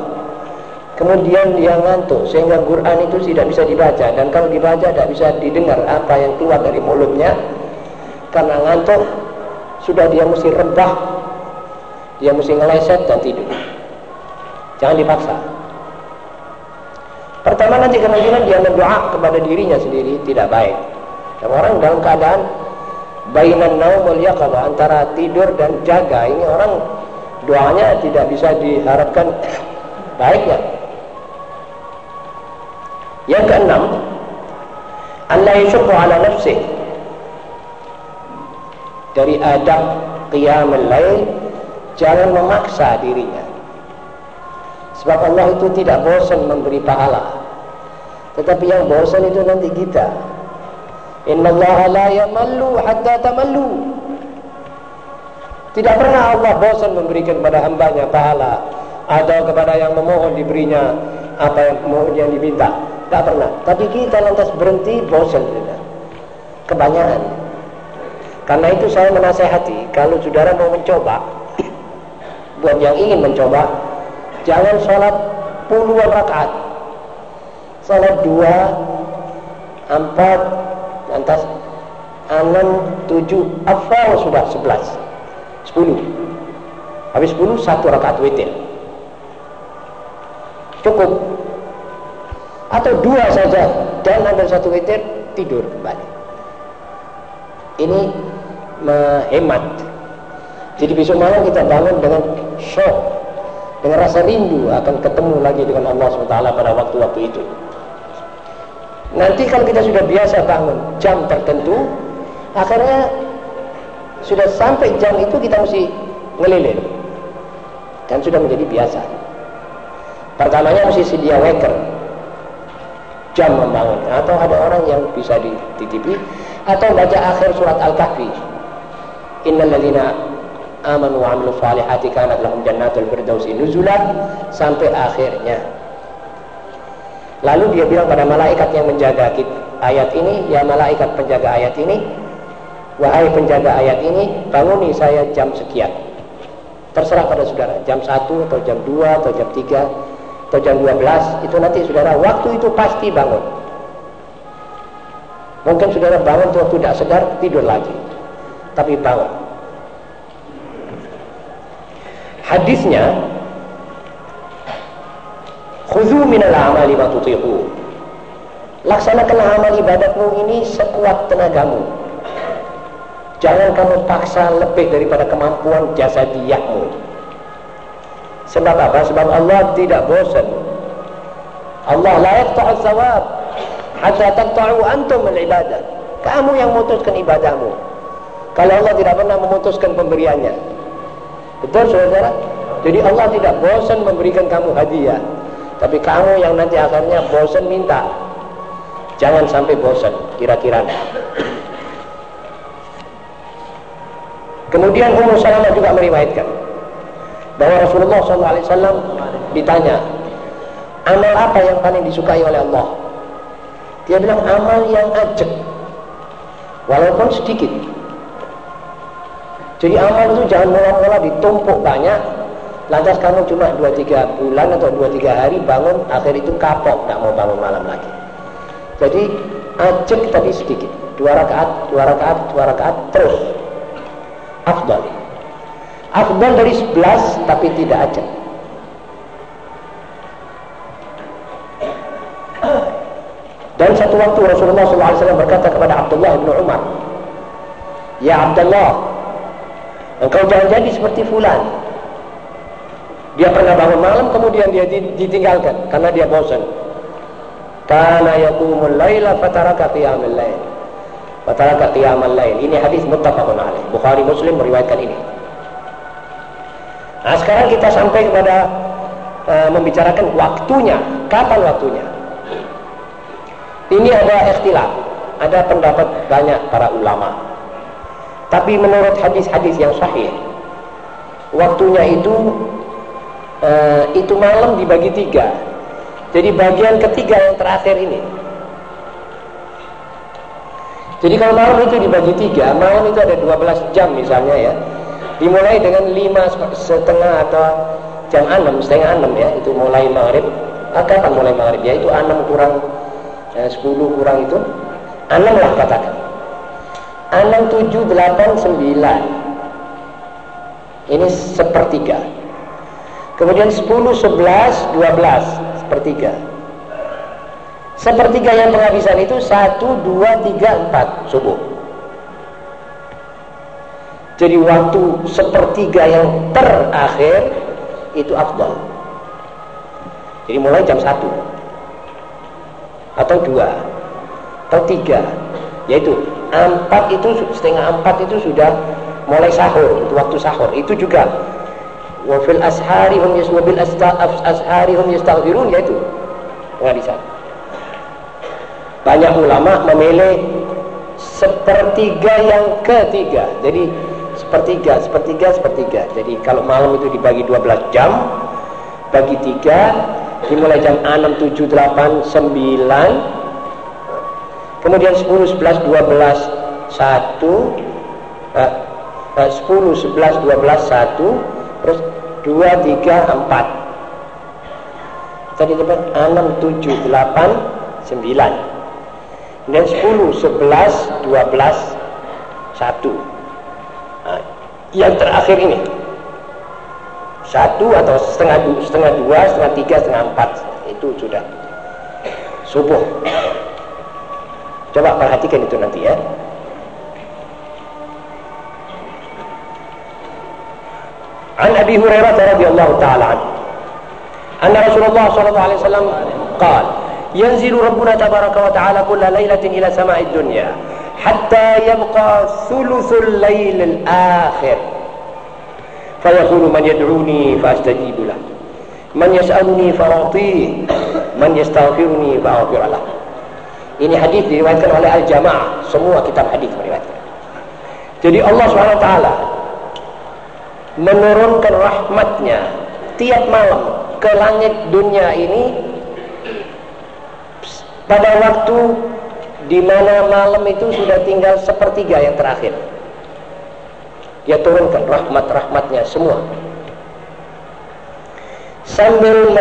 kemudian dia ngantuk sehingga Quran itu tidak bisa dibaca. Dan kalau dibaca tidak bisa didengar apa yang keluar dari mulutnya. Karena ngantuk sudah dia mesti rebah. Dia mesti ngeleset dan tidur. Jangan dipaksa. Pertama nanti kemungkinan dia berdoa kepada dirinya sendiri tidak baik. Dan orang dalam keadaan bainan wal yaqadha antara tidur dan jaga. Ini orang doanya tidak bisa diharapkan baiknya. Yang keenam, Allah yashqu ala nafsih. Dari adab qiyamul lail jangan memaksa dirinya. Sebab Allah itu tidak bosan memberi pahala. Tetapi yang bosan itu nanti kita. Inna Allah la yamallu hatta tamallu. Tidak pernah Allah bosan memberikan kepada hambanya pahala. Atau kepada yang memohon diberinya apa yang mohon yang diminta. Tidak pernah. Tapi kita lantas berhenti bosan tidak. Kebanyakan. Karena itu saya menasehati kalau saudara mau mencoba buat yang ingin mencoba jangan sholat puluhan rakaat. Sholat dua, empat, lantas enam, tujuh, apa sudah sebelas. 10 habis 10 satu rakaat witir cukup atau dua saja. Dan ambil satu witir tidur kembali. Ini menghemat. Jadi besok malam kita bangun dengan shock dengan rasa rindu akan ketemu lagi dengan Allah SWT pada waktu-waktu itu. Nanti kalau kita sudah biasa bangun jam tertentu akhirnya sudah sampai jam itu kita mesti ngelilir. Dan sudah menjadi biasa. Pertamanya mesti sedia waker jam membangun. Atau ada orang yang bisa dititipi. Atau baca akhir surat Al-Kahfi. Innalladzina amanu wa amilu salihati kanat lahum jannatul firdausi nuzulan sampai akhirnya. Lalu dia bilang pada malaikat yang menjaga ayat ini ya malaikat penjaga ayat ini Wahai penjaga ayat ini, banguni saya jam sekian. Terserah pada saudara, jam 1 atau jam 2 atau jam 3 atau jam 12, itu nanti saudara waktu itu pasti bangun. Mungkin saudara bangun waktu tidak sedar, tidur lagi. Tapi bangun. Hadisnya, Khudhu minal amali ma Laksanakanlah amal ibadatmu ini sekuat tenagamu Jangan kamu paksa lebih daripada kemampuan jasa jasadiahmu. Sebab apa? Sebab Allah tidak bosan. Allah la yaqta'u thawab hatta taqta'u antum al-ibadah. Kamu yang memutuskan ibadahmu. Kalau Allah tidak pernah memutuskan pemberiannya. Betul saudara? Jadi Allah tidak bosan memberikan kamu hadiah. Tapi kamu yang nanti akhirnya bosan minta. Jangan sampai bosan kira-kira. Kemudian Ummu Salamah juga meriwayatkan bahwa Rasulullah SAW ditanya, amal apa yang paling disukai oleh Allah? Dia bilang amal yang ajak, walaupun sedikit. Jadi amal itu jangan mula-mula ditumpuk banyak, lantas kamu cuma 2-3 bulan atau 2-3 hari bangun, akhir itu kapok, tidak mau bangun malam lagi. Jadi ajak tapi sedikit, dua rakaat, dua rakaat, dua rakaat terus afdal afdal dari 11 tapi tidak aja dan satu waktu Rasulullah SAW berkata kepada Abdullah bin Umar Ya Abdullah engkau jangan jadi seperti fulan dia pernah bangun malam kemudian dia ditinggalkan karena dia bosan kana yaqumul laila fataraka qiyamul lail Wataraka qiyamal lain. Ini hadis muttafaqun alaih. Bukhari Muslim meriwayatkan ini. Nah, sekarang kita sampai kepada uh, membicarakan waktunya. Kapan waktunya? Ini ada ikhtilaf. Ada pendapat banyak para ulama. Tapi menurut hadis-hadis yang sahih, waktunya itu uh, itu malam dibagi tiga. Jadi bagian ketiga yang terakhir ini jadi kalau malam itu dibagi tiga, malam itu ada 12 jam misalnya ya. Dimulai dengan lima setengah atau jam enam, setengah enam ya, itu mulai maghrib. Ah, mulai maghrib ya? Itu enam kurang ya, 10 kurang itu. Enam lah katakan. Enam, tujuh, delapan, sembilan. Ini sepertiga. Kemudian sepuluh, sebelas, dua belas, sepertiga. Sepertiga yang penghabisan itu satu, dua, tiga, empat subuh. Jadi waktu sepertiga yang terakhir itu afdal. Jadi mulai jam satu. Atau dua. Atau tiga, yaitu empat itu setengah empat itu sudah mulai sahur itu waktu sahur. Itu juga. Wa fil ashari hum yaswabil ashari hum yastaghfirun yaitu penghadisan banyak ulama memilih sepertiga yang ketiga. Jadi sepertiga sepertiga sepertiga. Jadi kalau malam itu dibagi 12 jam bagi tiga dimulai jam 6, 7, 8, 9 kemudian 10, 11, 12 1 eh, 10, 11, 12, 1 terus 2, 3, 4 tadi dapat 6, 7, 8, 9 dan 10, 11, 12, 1 nah, yang terakhir ini satu atau setengah dua, setengah dua, setengah tiga, setengah empat itu sudah subuh. Coba perhatikan itu nanti ya. An Abi Hurairah radhiyallahu taala an. Anna Rasulullah sallallahu alaihi wasallam qala: "Yanzilu Rabbuna tabaraka wa ta'ala kulla lailatin ila sama'id dunya." حتى يبقى ثلث الليل الآخر فيقول من يدعوني فأستجيب له من يسألني فأعطيه من يستغفرني فأغفر له Ini hadis diriwayatkan oleh Al-Jamaah, semua kitab hadis meriwayatkan. Jadi Allah SWT menurunkan rahmatnya tiap malam ke langit dunia ini pada waktu di mana malam itu sudah tinggal sepertiga yang terakhir. Dia turunkan rahmat-rahmatnya semua. Sambil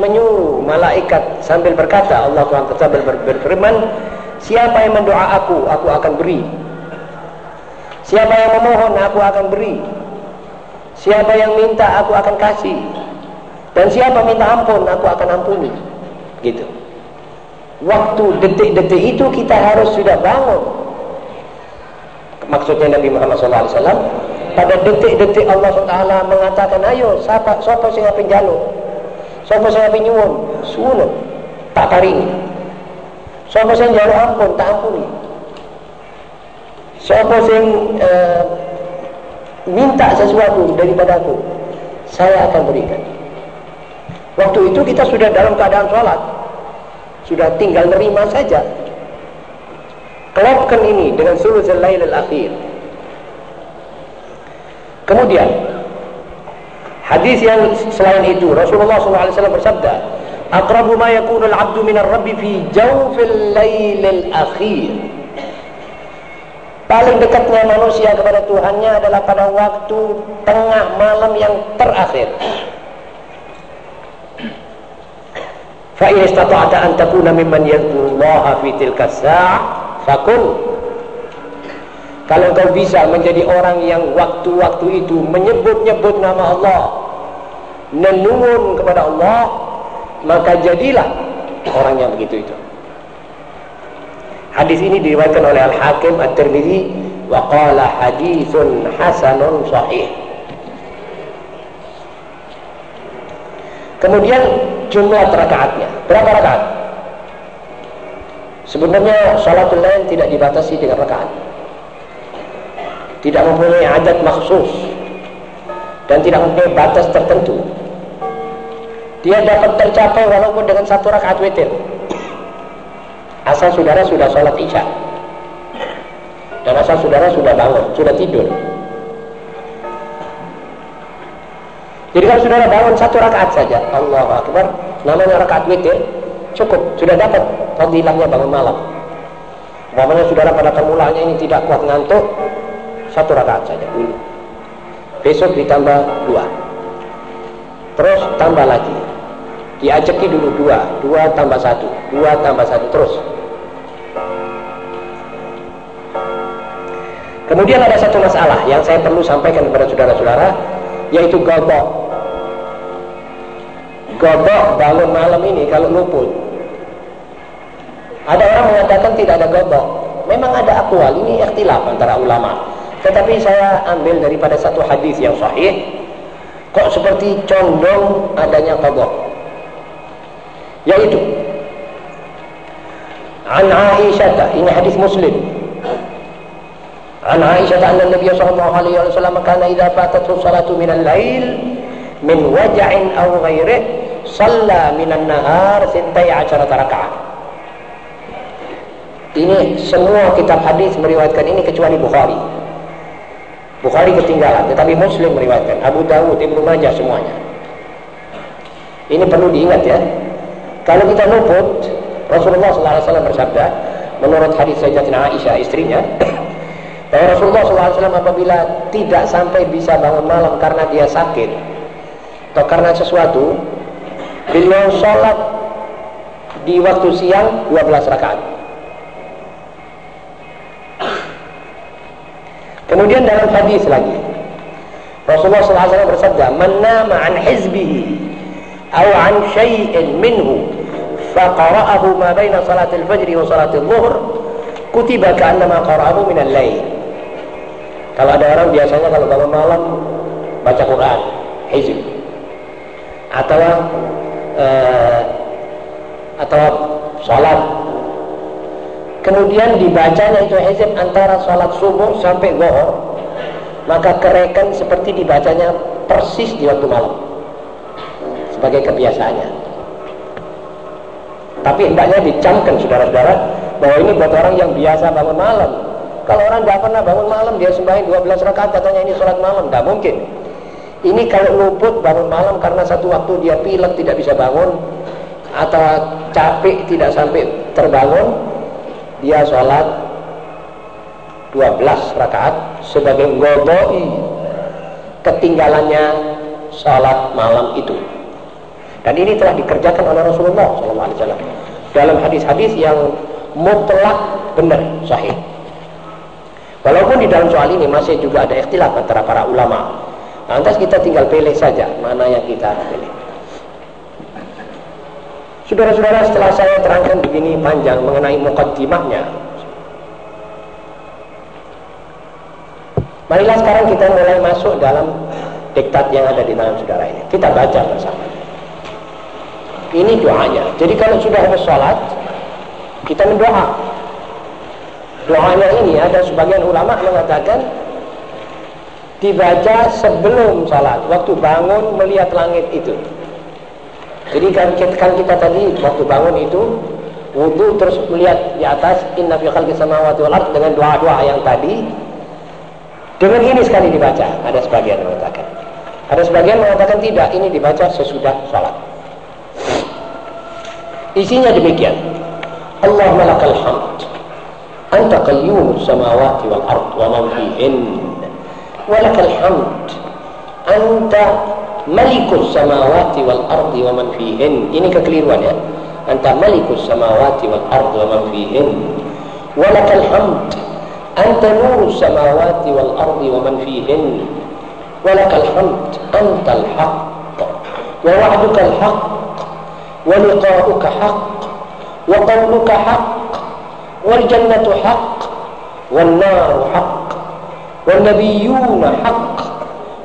menyuruh malaikat sambil berkata Allah Tuhan sambil berfirman, siapa yang mendoa aku, aku akan beri. Siapa yang memohon, aku akan beri. Siapa yang minta, aku akan kasih. Dan siapa minta ampun, aku akan ampuni. Gitu waktu detik-detik itu kita harus sudah bangun. Maksudnya Nabi Muhammad SAW pada detik-detik Allah SWT mengatakan ayo siapa siapa sing ape njaluk? Siapa sing ape nyuwun? Suwun. Tak paringi. Siapa sing njaluk ampun tak ampuni. Siapa sing uh, minta sesuatu daripada aku saya akan berikan. Waktu itu kita sudah dalam keadaan sholat sudah tinggal nerima saja. Kelopkan ini dengan sulusul lail al-akhir. Kemudian hadis yang selain itu Rasulullah SAW bersabda, "Aqrabu ma yakunu al-'abdu min ar-rabb fi jawfil lail al-akhir." Paling dekatnya manusia kepada Tuhannya adalah pada waktu tengah malam yang terakhir. Fa in istata'ta an takuna mimman yadhkurullaha fi tilka sa' fakun kalau kau bisa menjadi orang yang waktu-waktu itu menyebut-nyebut nama Allah menuhun kepada Allah maka jadilah orang yang begitu itu. Hadis ini diriwayatkan oleh Al-Hakim At-Tirmidzi wa qala haditsun hasanun sahih. Kemudian jumlah rakaatnya. Berapa rakaat? Sebenarnya salatul lain tidak dibatasi dengan rakaat. Tidak mempunyai adat maksus dan tidak mempunyai batas tertentu. Dia dapat tercapai walaupun dengan satu rakaat witir. Asal saudara sudah sholat isya. Dan asal saudara sudah bangun, sudah tidur. Jadi kalau saudara bangun satu rakaat saja, Allah Akbar, namanya rakaat witir, cukup, sudah dapat fadilahnya bangun malam. Namanya saudara pada permulaannya ini tidak kuat ngantuk, satu rakaat saja dulu. Besok ditambah dua. Terus tambah lagi. Diajaki dulu dua, dua tambah satu, dua tambah satu, terus. Kemudian ada satu masalah yang saya perlu sampaikan kepada saudara-saudara, yaitu gabok Gobok bangun malam ini kalau luput. Ada orang mengatakan tidak ada gobok. Memang ada akwal, ini ikhtilaf antara ulama. Tetapi saya ambil daripada satu hadis yang sahih. Kok seperti condong adanya gobok? Yaitu. An Aisyah, ini hadis muslim. An Aisyah anna Nabi sallallahu alaihi wasallam kana idza fatathu salatu min al-lail min waja'in aw ghairihi Salla minan nahar sintai acara taraka Ini semua kitab hadis meriwayatkan ini kecuali Bukhari. Bukhari ketinggalan, tetapi Muslim meriwayatkan, Abu Dawud, Ibnu Majah semuanya. Ini perlu diingat ya. Kalau kita luput, Rasulullah SAW bersabda, menurut hadis Sayyidatina Aisyah istrinya, bahwa Rasulullah SAW apabila tidak sampai bisa bangun malam karena dia sakit atau karena sesuatu, beliau sholat di waktu siang 12 rakaat. Kemudian dalam hadis lagi Rasulullah SAW bersabda man nama an hizbihi atau an syai'in minhu faqara'ahu ma baina salatil fajri wa salatil zuhur kutiba ka'annama qara'ahu minal lain kalau ada orang biasanya kalau bangun malam baca Quran hizib atau uh, atau sholat kemudian dibacanya itu hizib antara sholat subuh sampai gohor maka kerekan seperti dibacanya persis di waktu malam sebagai kebiasaannya. Tapi hendaknya dicamkan saudara-saudara bahwa ini buat orang yang biasa bangun malam. Kalau orang nggak pernah bangun malam dia sembahyang 12 rakaat katanya ini sholat malam, nggak mungkin. Ini kalau luput bangun malam karena satu waktu dia pilek tidak bisa bangun atau capek tidak sampai terbangun, dia sholat 12 rakaat sebagai ngoboi ketinggalannya sholat malam itu. Dan ini telah dikerjakan oleh Rasulullah SAW dalam hadis-hadis yang mutlak benar sahih. Walaupun di dalam soal ini masih juga ada ikhtilaf antara para ulama. Lantas kita tinggal pilih saja mana yang kita pilih. Saudara-saudara setelah saya terangkan begini panjang mengenai mukaddimahnya Marilah sekarang kita mulai masuk dalam diktat yang ada di dalam saudara ini Kita baca bersama ini doanya. Jadi kalau sudah habis sholat, kita mendoa. Doanya ini ada sebagian ulama mengatakan dibaca sebelum sholat, waktu bangun melihat langit itu. Jadi kan kita, kan kita tadi waktu bangun itu wudhu terus melihat di atas inna fi khalqis samawati wal ard dengan doa-doa yang tadi dengan ini sekali dibaca ada sebagian mengatakan ada sebagian mengatakan tidak ini dibaca sesudah sholat Isinya demikian. Allah malakal hamd. Anta qayyumus samawati wal ard wa man. ولك الحمد. أنت ملك السماوات والأرض ومن فيهن. إنك kekeliruan ya أنت ملك السماوات والأرض ومن فيهن. ولك الحمد. أنت نور السماوات والأرض ومن فيهن. ولك الحمد. أنت الحق. ووعدك الحق. ولقاؤك حق. وقولك حق. والجنة حق. والنار حق. والنبيون حق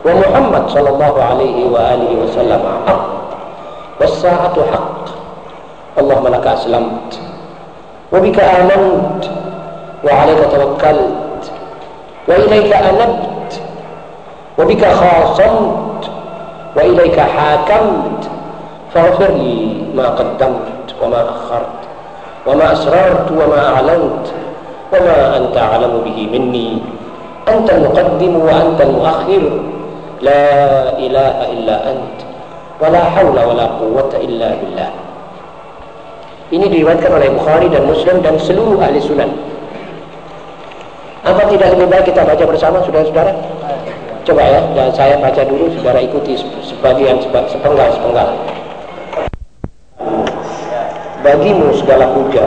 ومحمد صلى الله عليه وآله وسلم حق والساعة حق. اللهم لك أسلمت وبك آمنت وعليك توكلت وإليك أنبت وبك خاصمت وإليك حاكمت. فاغفر لي ما قدمت وما أخرت وما أسررت وما أعلنت وما أنت أعلم به مني. أنت المقدم وأنت المؤخر لا إله إلا أنت ولا حول ولا قوة إلا بالله Ini diriwayatkan oleh Bukhari dan Muslim dan seluruh ahli sunan. Apa tidak lebih baik kita baca bersama saudara-saudara? Coba ya, dan saya baca dulu, saudara ikuti sebagian sepenggal-sepenggal bagimu segala puja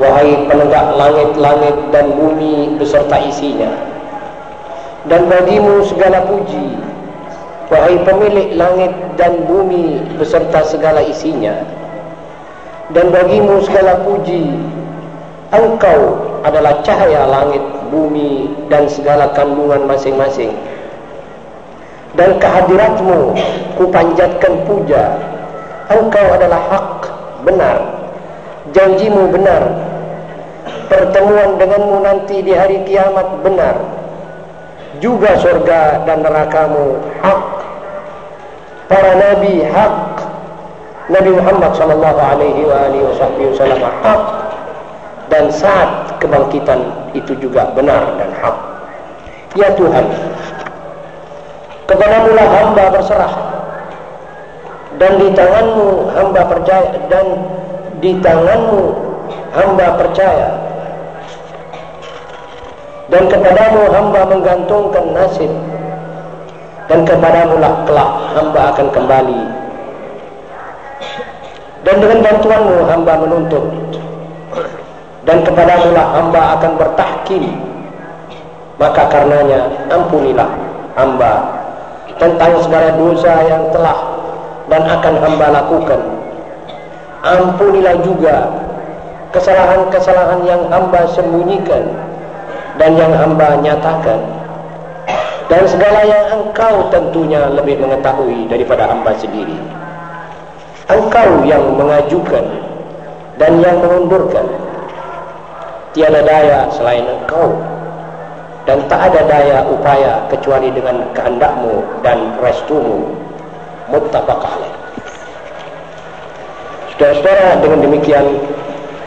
wahai penegak langit-langit dan bumi beserta isinya dan bagimu segala puji wahai pemilik langit dan bumi beserta segala isinya. Dan bagimu segala puji engkau adalah cahaya langit bumi dan segala kandungan masing-masing. Dan kehadiratmu kupanjatkan puja. Engkau adalah hak benar janjimu benar. Pertemuan denganmu nanti di hari kiamat benar juga surga dan nerakamu. Hak. Para nabi hak. Nabi Muhammad sallallahu alaihi wa alihi wasallam hak. Dan saat kebangkitan itu juga benar dan hak. Ya Tuhan kepadamu lah hamba berserah. Dan di tanganmu hamba percaya dan di tanganmu hamba percaya dan kepadamu hamba menggantungkan nasib. Dan kepadamu lah kelak hamba akan kembali. Dan dengan bantuanmu hamba menuntut. Dan kepadamu lah hamba akan bertahkim. Maka karenanya ampunilah hamba tentang segala dosa yang telah dan akan hamba lakukan. Ampunilah juga kesalahan-kesalahan yang hamba sembunyikan dan yang hamba nyatakan. Dan segala yang engkau tentunya lebih mengetahui daripada hamba sendiri. Engkau yang mengajukan dan yang mengundurkan. Tiada daya selain engkau. Dan tak ada daya upaya kecuali dengan kehendakmu dan restumu. Muttafaq alaih. Saudara-saudara dengan demikian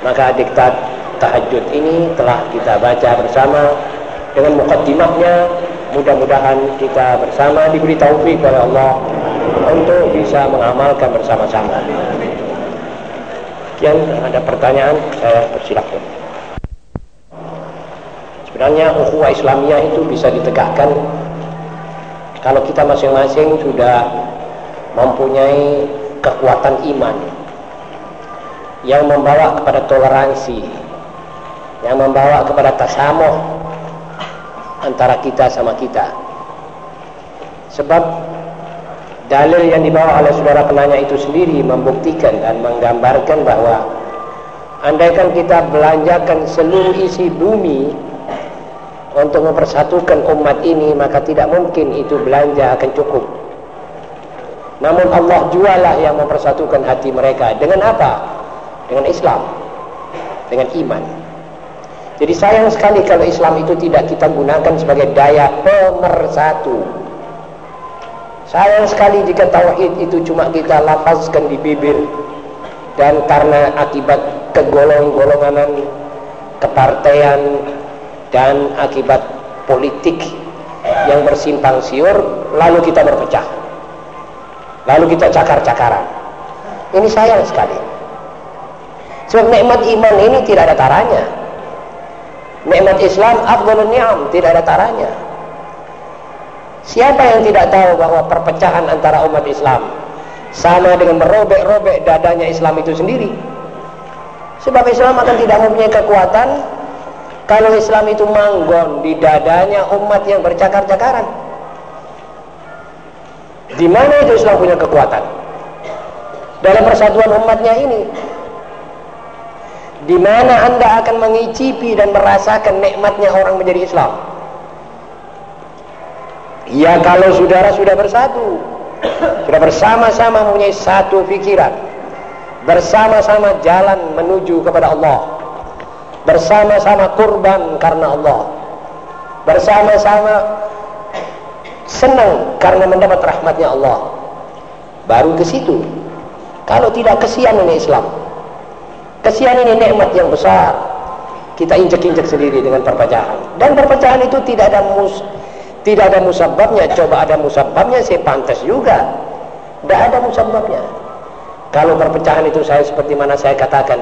maka diktat tahajud ini telah kita baca bersama. Dengan mukaddimahnya mudah-mudahan kita bersama diberi taufik oleh Allah untuk bisa mengamalkan bersama-sama. Yang ada pertanyaan saya persilahkan sebenarnya ukhuwah Islamiyah itu bisa ditegakkan kalau kita masing-masing sudah mempunyai kekuatan iman yang membawa kepada toleransi yang membawa kepada tasamuh antara kita sama kita. Sebab dalil yang dibawa oleh saudara penanya itu sendiri membuktikan dan menggambarkan bahwa andaikan kita belanjakan seluruh isi bumi untuk mempersatukan umat ini maka tidak mungkin itu belanja akan cukup. Namun Allah jualah yang mempersatukan hati mereka. Dengan apa? dengan Islam. Dengan iman jadi sayang sekali kalau Islam itu tidak kita gunakan sebagai daya pemersatu. Sayang sekali jika tauhid itu cuma kita lafazkan di bibir dan karena akibat kegolong-golongan, kepartean dan akibat politik yang bersimpang siur lalu kita berpecah. Lalu kita cakar-cakaran. Ini sayang sekali. Sebab nikmat iman ini tidak ada taranya. Nikmat Islam afdhalun ni'am, tidak ada taranya. Siapa yang tidak tahu bahwa perpecahan antara umat Islam sama dengan merobek-robek dadanya Islam itu sendiri? Sebab Islam akan tidak mempunyai kekuatan kalau Islam itu manggon di dadanya umat yang bercakar-cakaran. Di mana itu Islam punya kekuatan? Dalam persatuan umatnya ini di mana anda akan mengicipi dan merasakan nikmatnya orang menjadi Islam? Ya kalau saudara sudah bersatu sudah bersama-sama mempunyai satu pikiran bersama-sama jalan menuju kepada Allah bersama-sama kurban karena Allah bersama-sama senang karena mendapat rahmatnya Allah baru ke situ. Kalau tidak kesian ini Islam Kesian ini nikmat yang besar. Kita injek-injek sendiri dengan perpecahan. Dan perpecahan itu tidak ada mus tidak ada musababnya. Coba ada musababnya saya pantas juga. Tidak ada musababnya. Kalau perpecahan itu saya seperti mana saya katakan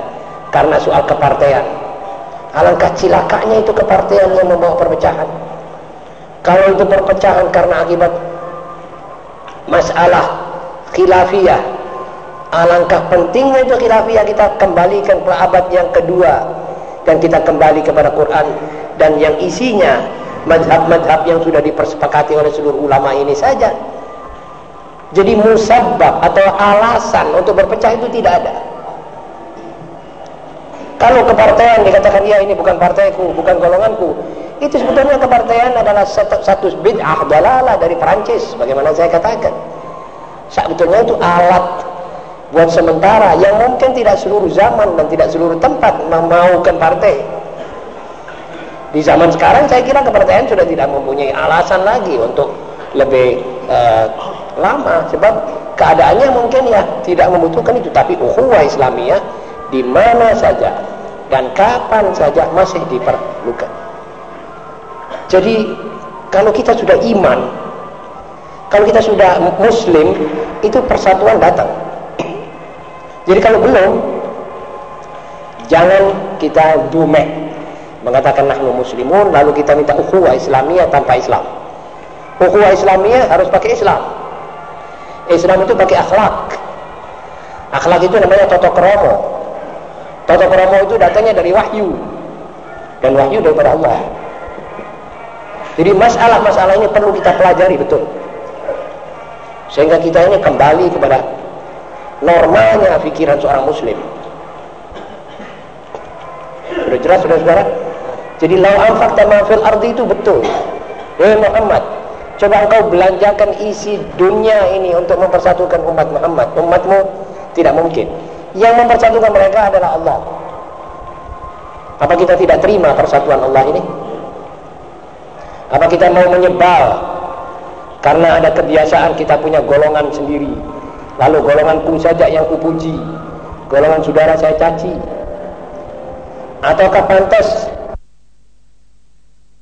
karena soal kepartean. Alangkah cilakanya itu kepartean yang membawa perpecahan. Kalau itu perpecahan karena akibat masalah khilafiyah Alangkah pentingnya itu khilafiyah kita kembalikan ke abad yang kedua dan kita kembali kepada Quran dan yang isinya madhab-madhab yang sudah dipersepakati oleh seluruh ulama ini saja. Jadi musabab atau alasan untuk berpecah itu tidak ada. Kalau kepartean dikatakan ya ini bukan partaiku, bukan golonganku, itu sebetulnya kepartean adalah satu bid'ah dalalah dari Perancis, bagaimana saya katakan. Sebetulnya itu alat buat sementara yang mungkin tidak seluruh zaman dan tidak seluruh tempat memaukan partai Di zaman sekarang saya kira kepercayaan sudah tidak mempunyai alasan lagi untuk lebih uh, lama sebab keadaannya mungkin ya tidak membutuhkan itu tapi ukhuwah Islamiyah di mana saja dan kapan saja masih diperlukan. Jadi kalau kita sudah iman, kalau kita sudah muslim, itu persatuan datang. Jadi kalau belum, jangan kita dumek mengatakan nahnu muslimun lalu kita minta ukhuwah Islamiyah tanpa Islam. Ukhuwah Islamiyah harus pakai Islam. Islam itu pakai akhlak. Akhlak itu namanya toto kromo. Toto kromo itu datangnya dari wahyu. Dan wahyu daripada Allah. Jadi masalah-masalah ini perlu kita pelajari betul. Sehingga kita ini kembali kepada normalnya pikiran seorang muslim. Sudah jelas saudara-saudara? Jadi lau anfaqta ma fil ardi itu betul. Eh Muhammad, coba engkau belanjakan isi dunia ini untuk mempersatukan umat Muhammad. Umatmu tidak mungkin. Yang mempersatukan mereka adalah Allah. Apa kita tidak terima persatuan Allah ini? Apa kita mau menyebal karena ada kebiasaan kita punya golongan sendiri lalu golonganku saja yang kupuji. Golongan saudara saya caci. Ataukah pantas